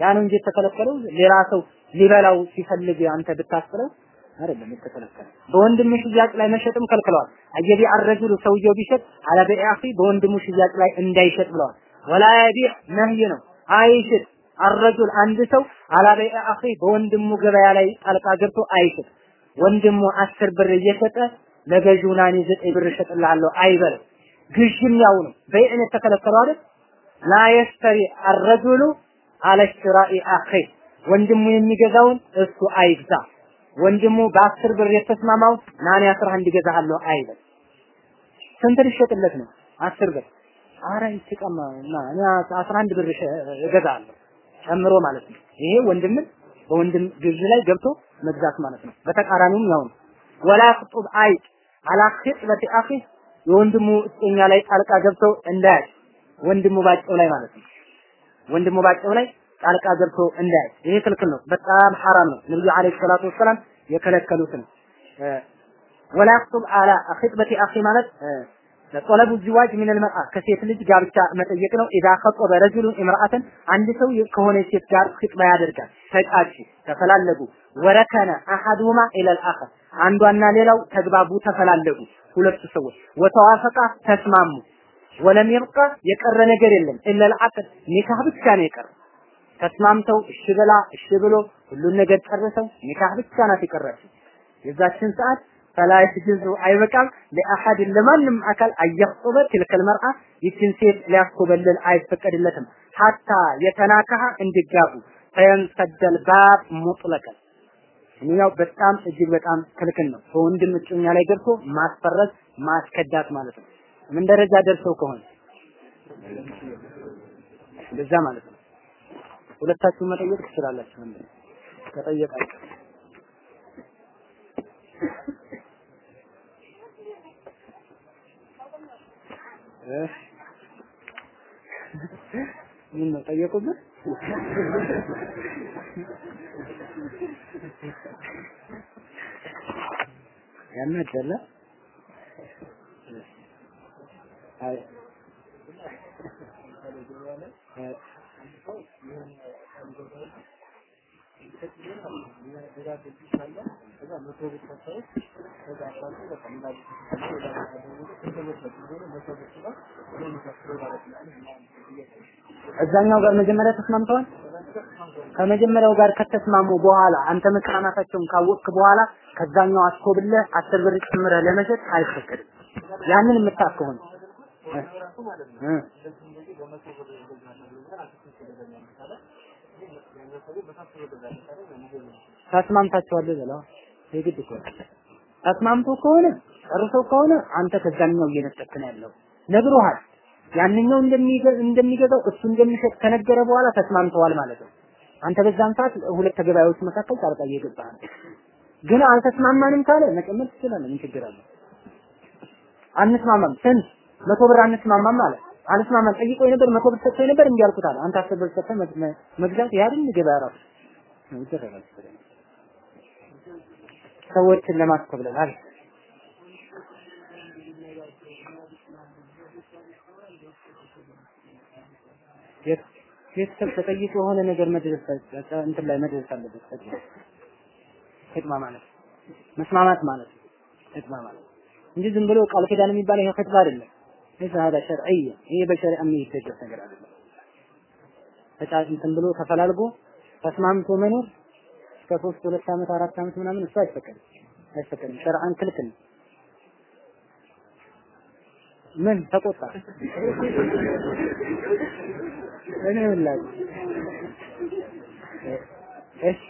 ያ ነው እንጂ የተከለከለው ሌላ ሰው ሊበላው ሲፈልግ አንተ ብታስጥለው አይደለም የተከለከለ። በወንድም ሽያጭ ላይ መሸጥም ከልክለዋል። አየቢ አረጁሉ ሰውየው ቢሸጥ አለ በአኺ በወንድሙ ሽያጭ ላይ እንዳይሸጥ ብለዋል። ወላ የቢዕ ነህይ ነው አይሽጥ። አረጁል አንድ ሰው አላ በአኺ በወንድሙ ገበያ ላይ ጣልቃ ገብቶ አይሽጥ። ወንድሙ አስር ብር እየሸጠ ለገዢው ናኒ ዘጠኝ ብር እሸጥልሃለሁ አይበል። ግዥም ያው ነው። በይዕን የተከለከለው አይደል? ላ የሽተሪ አረጁሉ አለ ሽራኢ አኺ ወንድሙ የሚገዛውን እሱ አይግዛ። ወንድሙ በአስር ብር የተስማማው ናኔ አስራ አንድ እገዛሃለሁ አይበል። ስንት ልሸጥለት ነው? አስር ብር። አረ ይጥቀማ እና እኔ አስራ አንድ ብር እገዛለሁ ጨምሮ ማለት ነው። ይሄ ወንድምን በወንድም ግዢ ላይ ገብቶ መግዛት ማለት ነው። በተቃራኒውም ያው ነው። ወላ ቁጡብ አይቅ አላ ኺጥበት የወንድሙ እጮኛ ላይ ጣልቃ ገብቶ እንዳያጭ ወንድሙ ባጨው ላይ ማለት ነው። ወንድሙ ባጨው ላይ ጣልቃ ገብቶ እንዳያይ። ይሄ ክልክል ነው፣ በጣም ሐራም ነው። ነብዩ አለይሂ ሰላቱ ወሰላም የከለከሉት ነው። ወላ ያክቱብ አላ ኺጥበቲ አኺ ማለት ጠለቡ ዚዋጅ ሚን አልመርአ ከሴት ልጅ ጋብቻ መጠየቅ ነው። ኢዛ ኸጠበ ረጁሉን ኢምርአተን አንድ ሰው ከሆነ ሴት ጋር ኺጥባ ያደርጋል። ተጫጩ፣ ተፈላለጉ። ወረከነ አሐዱማ ኢለል አኸር አንዷና ሌላው ተግባቡ፣ ተፈላለጉ ሁለቱ ሰዎች። ወተዋፈቃ ተስማሙ። ወለም ይብቃ የቀረ ነገር የለም። ኢለል ዐቅድ ኒካህ ብቻ ነው የቀረ ተስማምተው እሺ ብላ እሺ ብሎ ሁሉን ነገር ጨርሰው ኒካህ ብቻ ናት የቀረችው። የዛችን ሰዓት ፈላ ይጅዙ አይበቃም ለአሐድ ለማንም አካል አየኽጡበ ትልከል መርአ ይችን ሴት ሊያስኮበልል አይፈቀድለትም ሐታ የተናካሃ እንዲጋቡ ፈየንሰደል ባብ ሙጥለቀን እኛው በጣም እጅግ በጣም ክልክል ነው። በወንድም እጮኛ ላይ ገብቶ ማስፈረስ ማስከዳት ማለት ነው። ምን ደረጃ ደርሰው ከሆነ እንደዛ ማለት ነው። ሁለታችሁ መጠየቅ ትችላላችሁ። እንዴ ከጠየቃችሁ ምን ነው ጠየቁበት? ያናደለ አይ እዛኛው ጋር መጀመሪያ ተስማምተዋል። ከመጀመሪያው ጋር ከተስማሙ በኋላ አንተ መስማማታቸውን ካወቅክ በኋላ ከዛኛው አስኮብለህ አስር ብር ጨምረህ ለመሸጥ አይፈቀድም። ያንን የምታውቅ ከሆነ ተስማምታችኋል በለው። የግድ እኮ ተስማምቶ ከሆነ ጨርሰው ከሆነ አንተ ከዛኛው እየነጠቅክ ነው ያለው ነግሮሃል። ያንኛው እንደሚገዛው እሱ እንደሚሸጥ ከነገረ በኋላ ተስማምተዋል ማለት ነው። አንተ በዛን ሰዓት ሁለት ተገባዮች መካከል ጣልቃ እየገባህ ግን አልተስማማንም ካለ መጨመር ትችላለህ። ምን ችግር አለ? አንስማማም ስንት መቶ ብር አንስማማም አለ። አልስማማም። ጠይቆ ነበር መቶ ብር ሰጥቶኝ ነበር እንዲህ አልኩት አለ። አንተ አስር ብር ሰጥተህ መግዛት ይሄ አይደል ገበያ ራሱ? ሰዎችን ለማስኮብለል አለ። ቤተሰብ ተጠይቆ የሆነ ነገር መድረስ እንትን ላይ መድረስ አለበት። ህክማ ማለት መስማማት ማለት ህክማ ማለት እንጂ ዝም ብሎ ቃል ኪዳን የሚባለው ይሄ ህክማ አይደለም። ليس هذا شرعي ይሄ በሸሪዓ የሚደገፍ ነገር አይደለም። ተጫጭ እንትን ብሎ ተፈላልጎ ተስማምቶ መኖር እስከ ሶስት ሁለት ዓመት አራት ዓመት ምናምን እሱ አይፈቀድም አይፈቀድም። ሸርዓን ክልክል ነው። ምን ተቆጣ? እኔ ምላጭ እሺ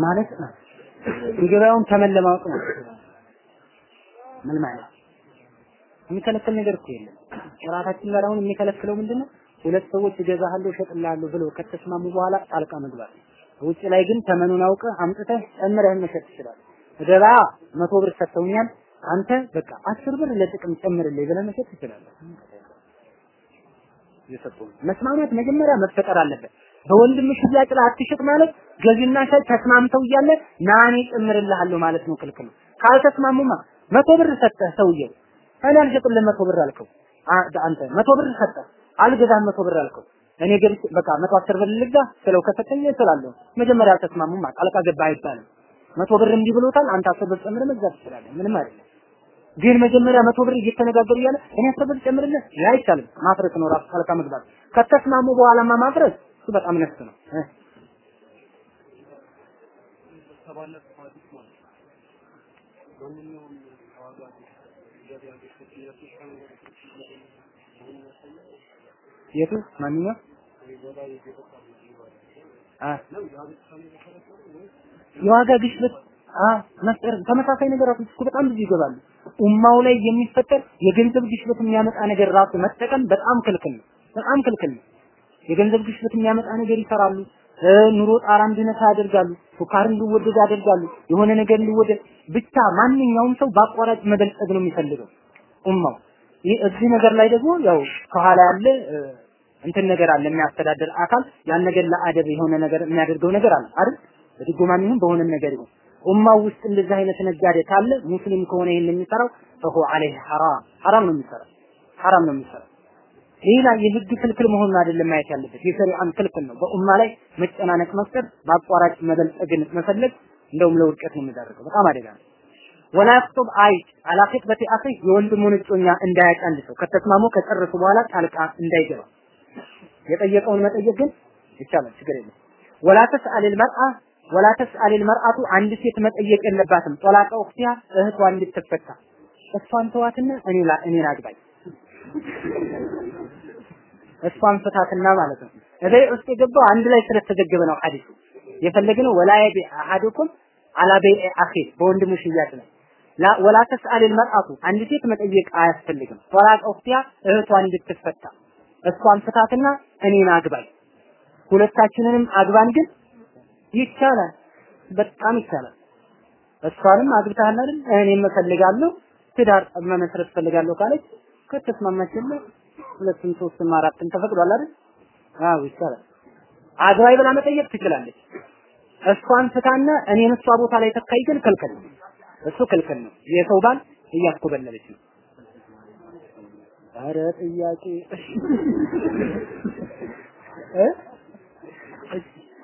ማለት የገበያውን ተመን ለማወቅ ነው። ምን ማለት የሚከለክል ነገር እኮ የለም። ራሳችን ጋር አሁን የሚከለክለው ምንድነው? ሁለት ሰዎች እገዛሃለሁ እሸጥልሃለሁ ብለው ከተስማሙ በኋላ ጣልቃ መግባት። ውጭ ላይ ግን ተመኑን አውቀህ አምጥተህ ጨምረህ መሸጥ ትችላለህ። ገበያ መቶ ብር ሰጥተውኛል፣ አንተ በቃ አስር ብር ለጥቅም ጨምርልኝ ብለህ መሸጥ ትችላለህ። መስማማት መጀመሪያ መፈጠር አለበት። በወንድም ሽያጭ ላይ አትሽጥ ማለት ገዢና ሻጭ ተስማምተው እያለ ና እኔ ጨምርልሃለሁ ማለት ነው ክልክል ካልተስማሙማ መቶ ብር ሰጠህ ሰውየው እኔ አልሸጥልህ መቶ ብር አልከው አንተ መቶ ብር ሰጠህ አልገዛም መቶ ብር አልከው እኔ ግን በቃ መቶ አስር ብር ልግዛ ስለው ከሰጠኝ እችላለሁ። መጀመሪያ አልተስማሙማ ጣልቃ ገባ አይባልም። መቶ ብር እንዲህ ብሎታል፣ አንተ አስር ብር ጨምረህ መግዛት ትችላለህ። ምንም አይደለም። ግን መጀመሪያ መቶ ብር እየተነጋገሩ እያለ እኔ አስር ብር ጨምርልህ ያ አይቻልም። ማፍረስ ነው ራሱ ጣልቃ መግባት። ከተስማሙ በኋላማ ማፍረስ እሱ በጣም ነፍስ ነው። የቱ ማንኛው የዋጋ ግሽበት መፍጠር ተመሳሳይ ነገራቶች እኮ በጣም ብዙ ይገባሉ። ኡማው ላይ የሚፈጠር የገንዘብ ግሽበት የሚያመጣ ነገር ራሱ መጠቀም በጣም ክልክል ነው። በጣም ክልክል ነው። የገንዘብ ግሽበት የሚያመጣ ነገር ይሰራሉ። ኑሮ ጣራ እንዲነሳ ያደርጋሉ። ሱካር እንዲወደድ ያደርጋሉ። የሆነ ነገር እንዲወደድ ብቻ ማንኛውም ሰው በአቋራጭ መበልጸግ ነው የሚፈልገው ኡማው። ይህ እዚህ ነገር ላይ ደግሞ ያው ከኋላ ያለ እንትን ነገር አለ የሚያስተዳድር አካል ያን ነገር ለአደብ የሆነ ነገር የሚያደርገው ነገር አለ አይደል? በድጎማም ይሁን በሆነ ነገር ይሁን ኡማው ውስጥ እንደዚህ አይነት ነጋዴ ካለ ሙስሊም ከሆነ ይሄን የሚሰራው ፈሁ ዐለይሂ ሐራም ሐራም ነው የሚሰራው ሐራም ነው የሚሰራው። ሌላ የህግ ክልክል መሆኑን አይደለም ማየት ያለበት የሸሪዓን ክልክል ነው። በኡማ ላይ መጨናነቅ መፍጠር፣ በአቋራጭ መበልጸግን መፈለግ እንደውም ለውድቀት ነው የሚዳርገው። በጣም አደጋ ነው። ወላ ያክቱብ አይት አላ ኺጥበቲ አኺ የወንድሙን እጮኛ እንዳያጭ አንድ ሰው ከተስማሙ ከጨረሱ በኋላ ጣልቃ እንዳይገባ የጠየቀውን መጠየቅ ግን ይቻላል፣ ችግር የለም። ወላ ተስአል ልመርአ ወላ ተስአል ልመርአቱ አንድ ሴት መጠየቅ የለባትም። ጦላቃ ወቅቲያ እህቷ እንድትፈታ። እሷን ተዋትና እኔ እኔን አግባኝ። እሷን ፍታትና ማለት ነው። እበይ ውስጥ የገባው አንድ ላይ ስለተዘገበ ነው ሐዲሱ። የፈለግነው ወላ የቢ አሐዱኩም አላ በይዕ አኺ በወንድሙ ሽያጭ ላ ወላ ተስአል ልመርአቱ አንድ ሴት መጠየቅ አያስፈልግም። ጦላቃ ወቅቲያ እህቷን እንድትፈታ እሷን ፍታትና እኔን አግባኝ። ሁለታችንንም አግባን ግን ይቻላል በጣም ይቻላል። እሷንም አግብተሃል አይደል? እኔም እፈልጋለሁ ትዳር መመስረት እፈልጋለሁ ካለች ከተስማማችልህ ሁለትም ሶስትም አራትም ተፈቅዷል አይደል? አዎ ይቻላል። አግባይ ብላ መጠየቅ ትችላለች። እሷን ፍታና እኔን እሷ ቦታ ላይ ተካይ ግን ክልክል ነው። እሱ ክልክል ነው። የሰው ባል እያስኮበለለች ነው ኧረ ጥያቄ! እ (laughs)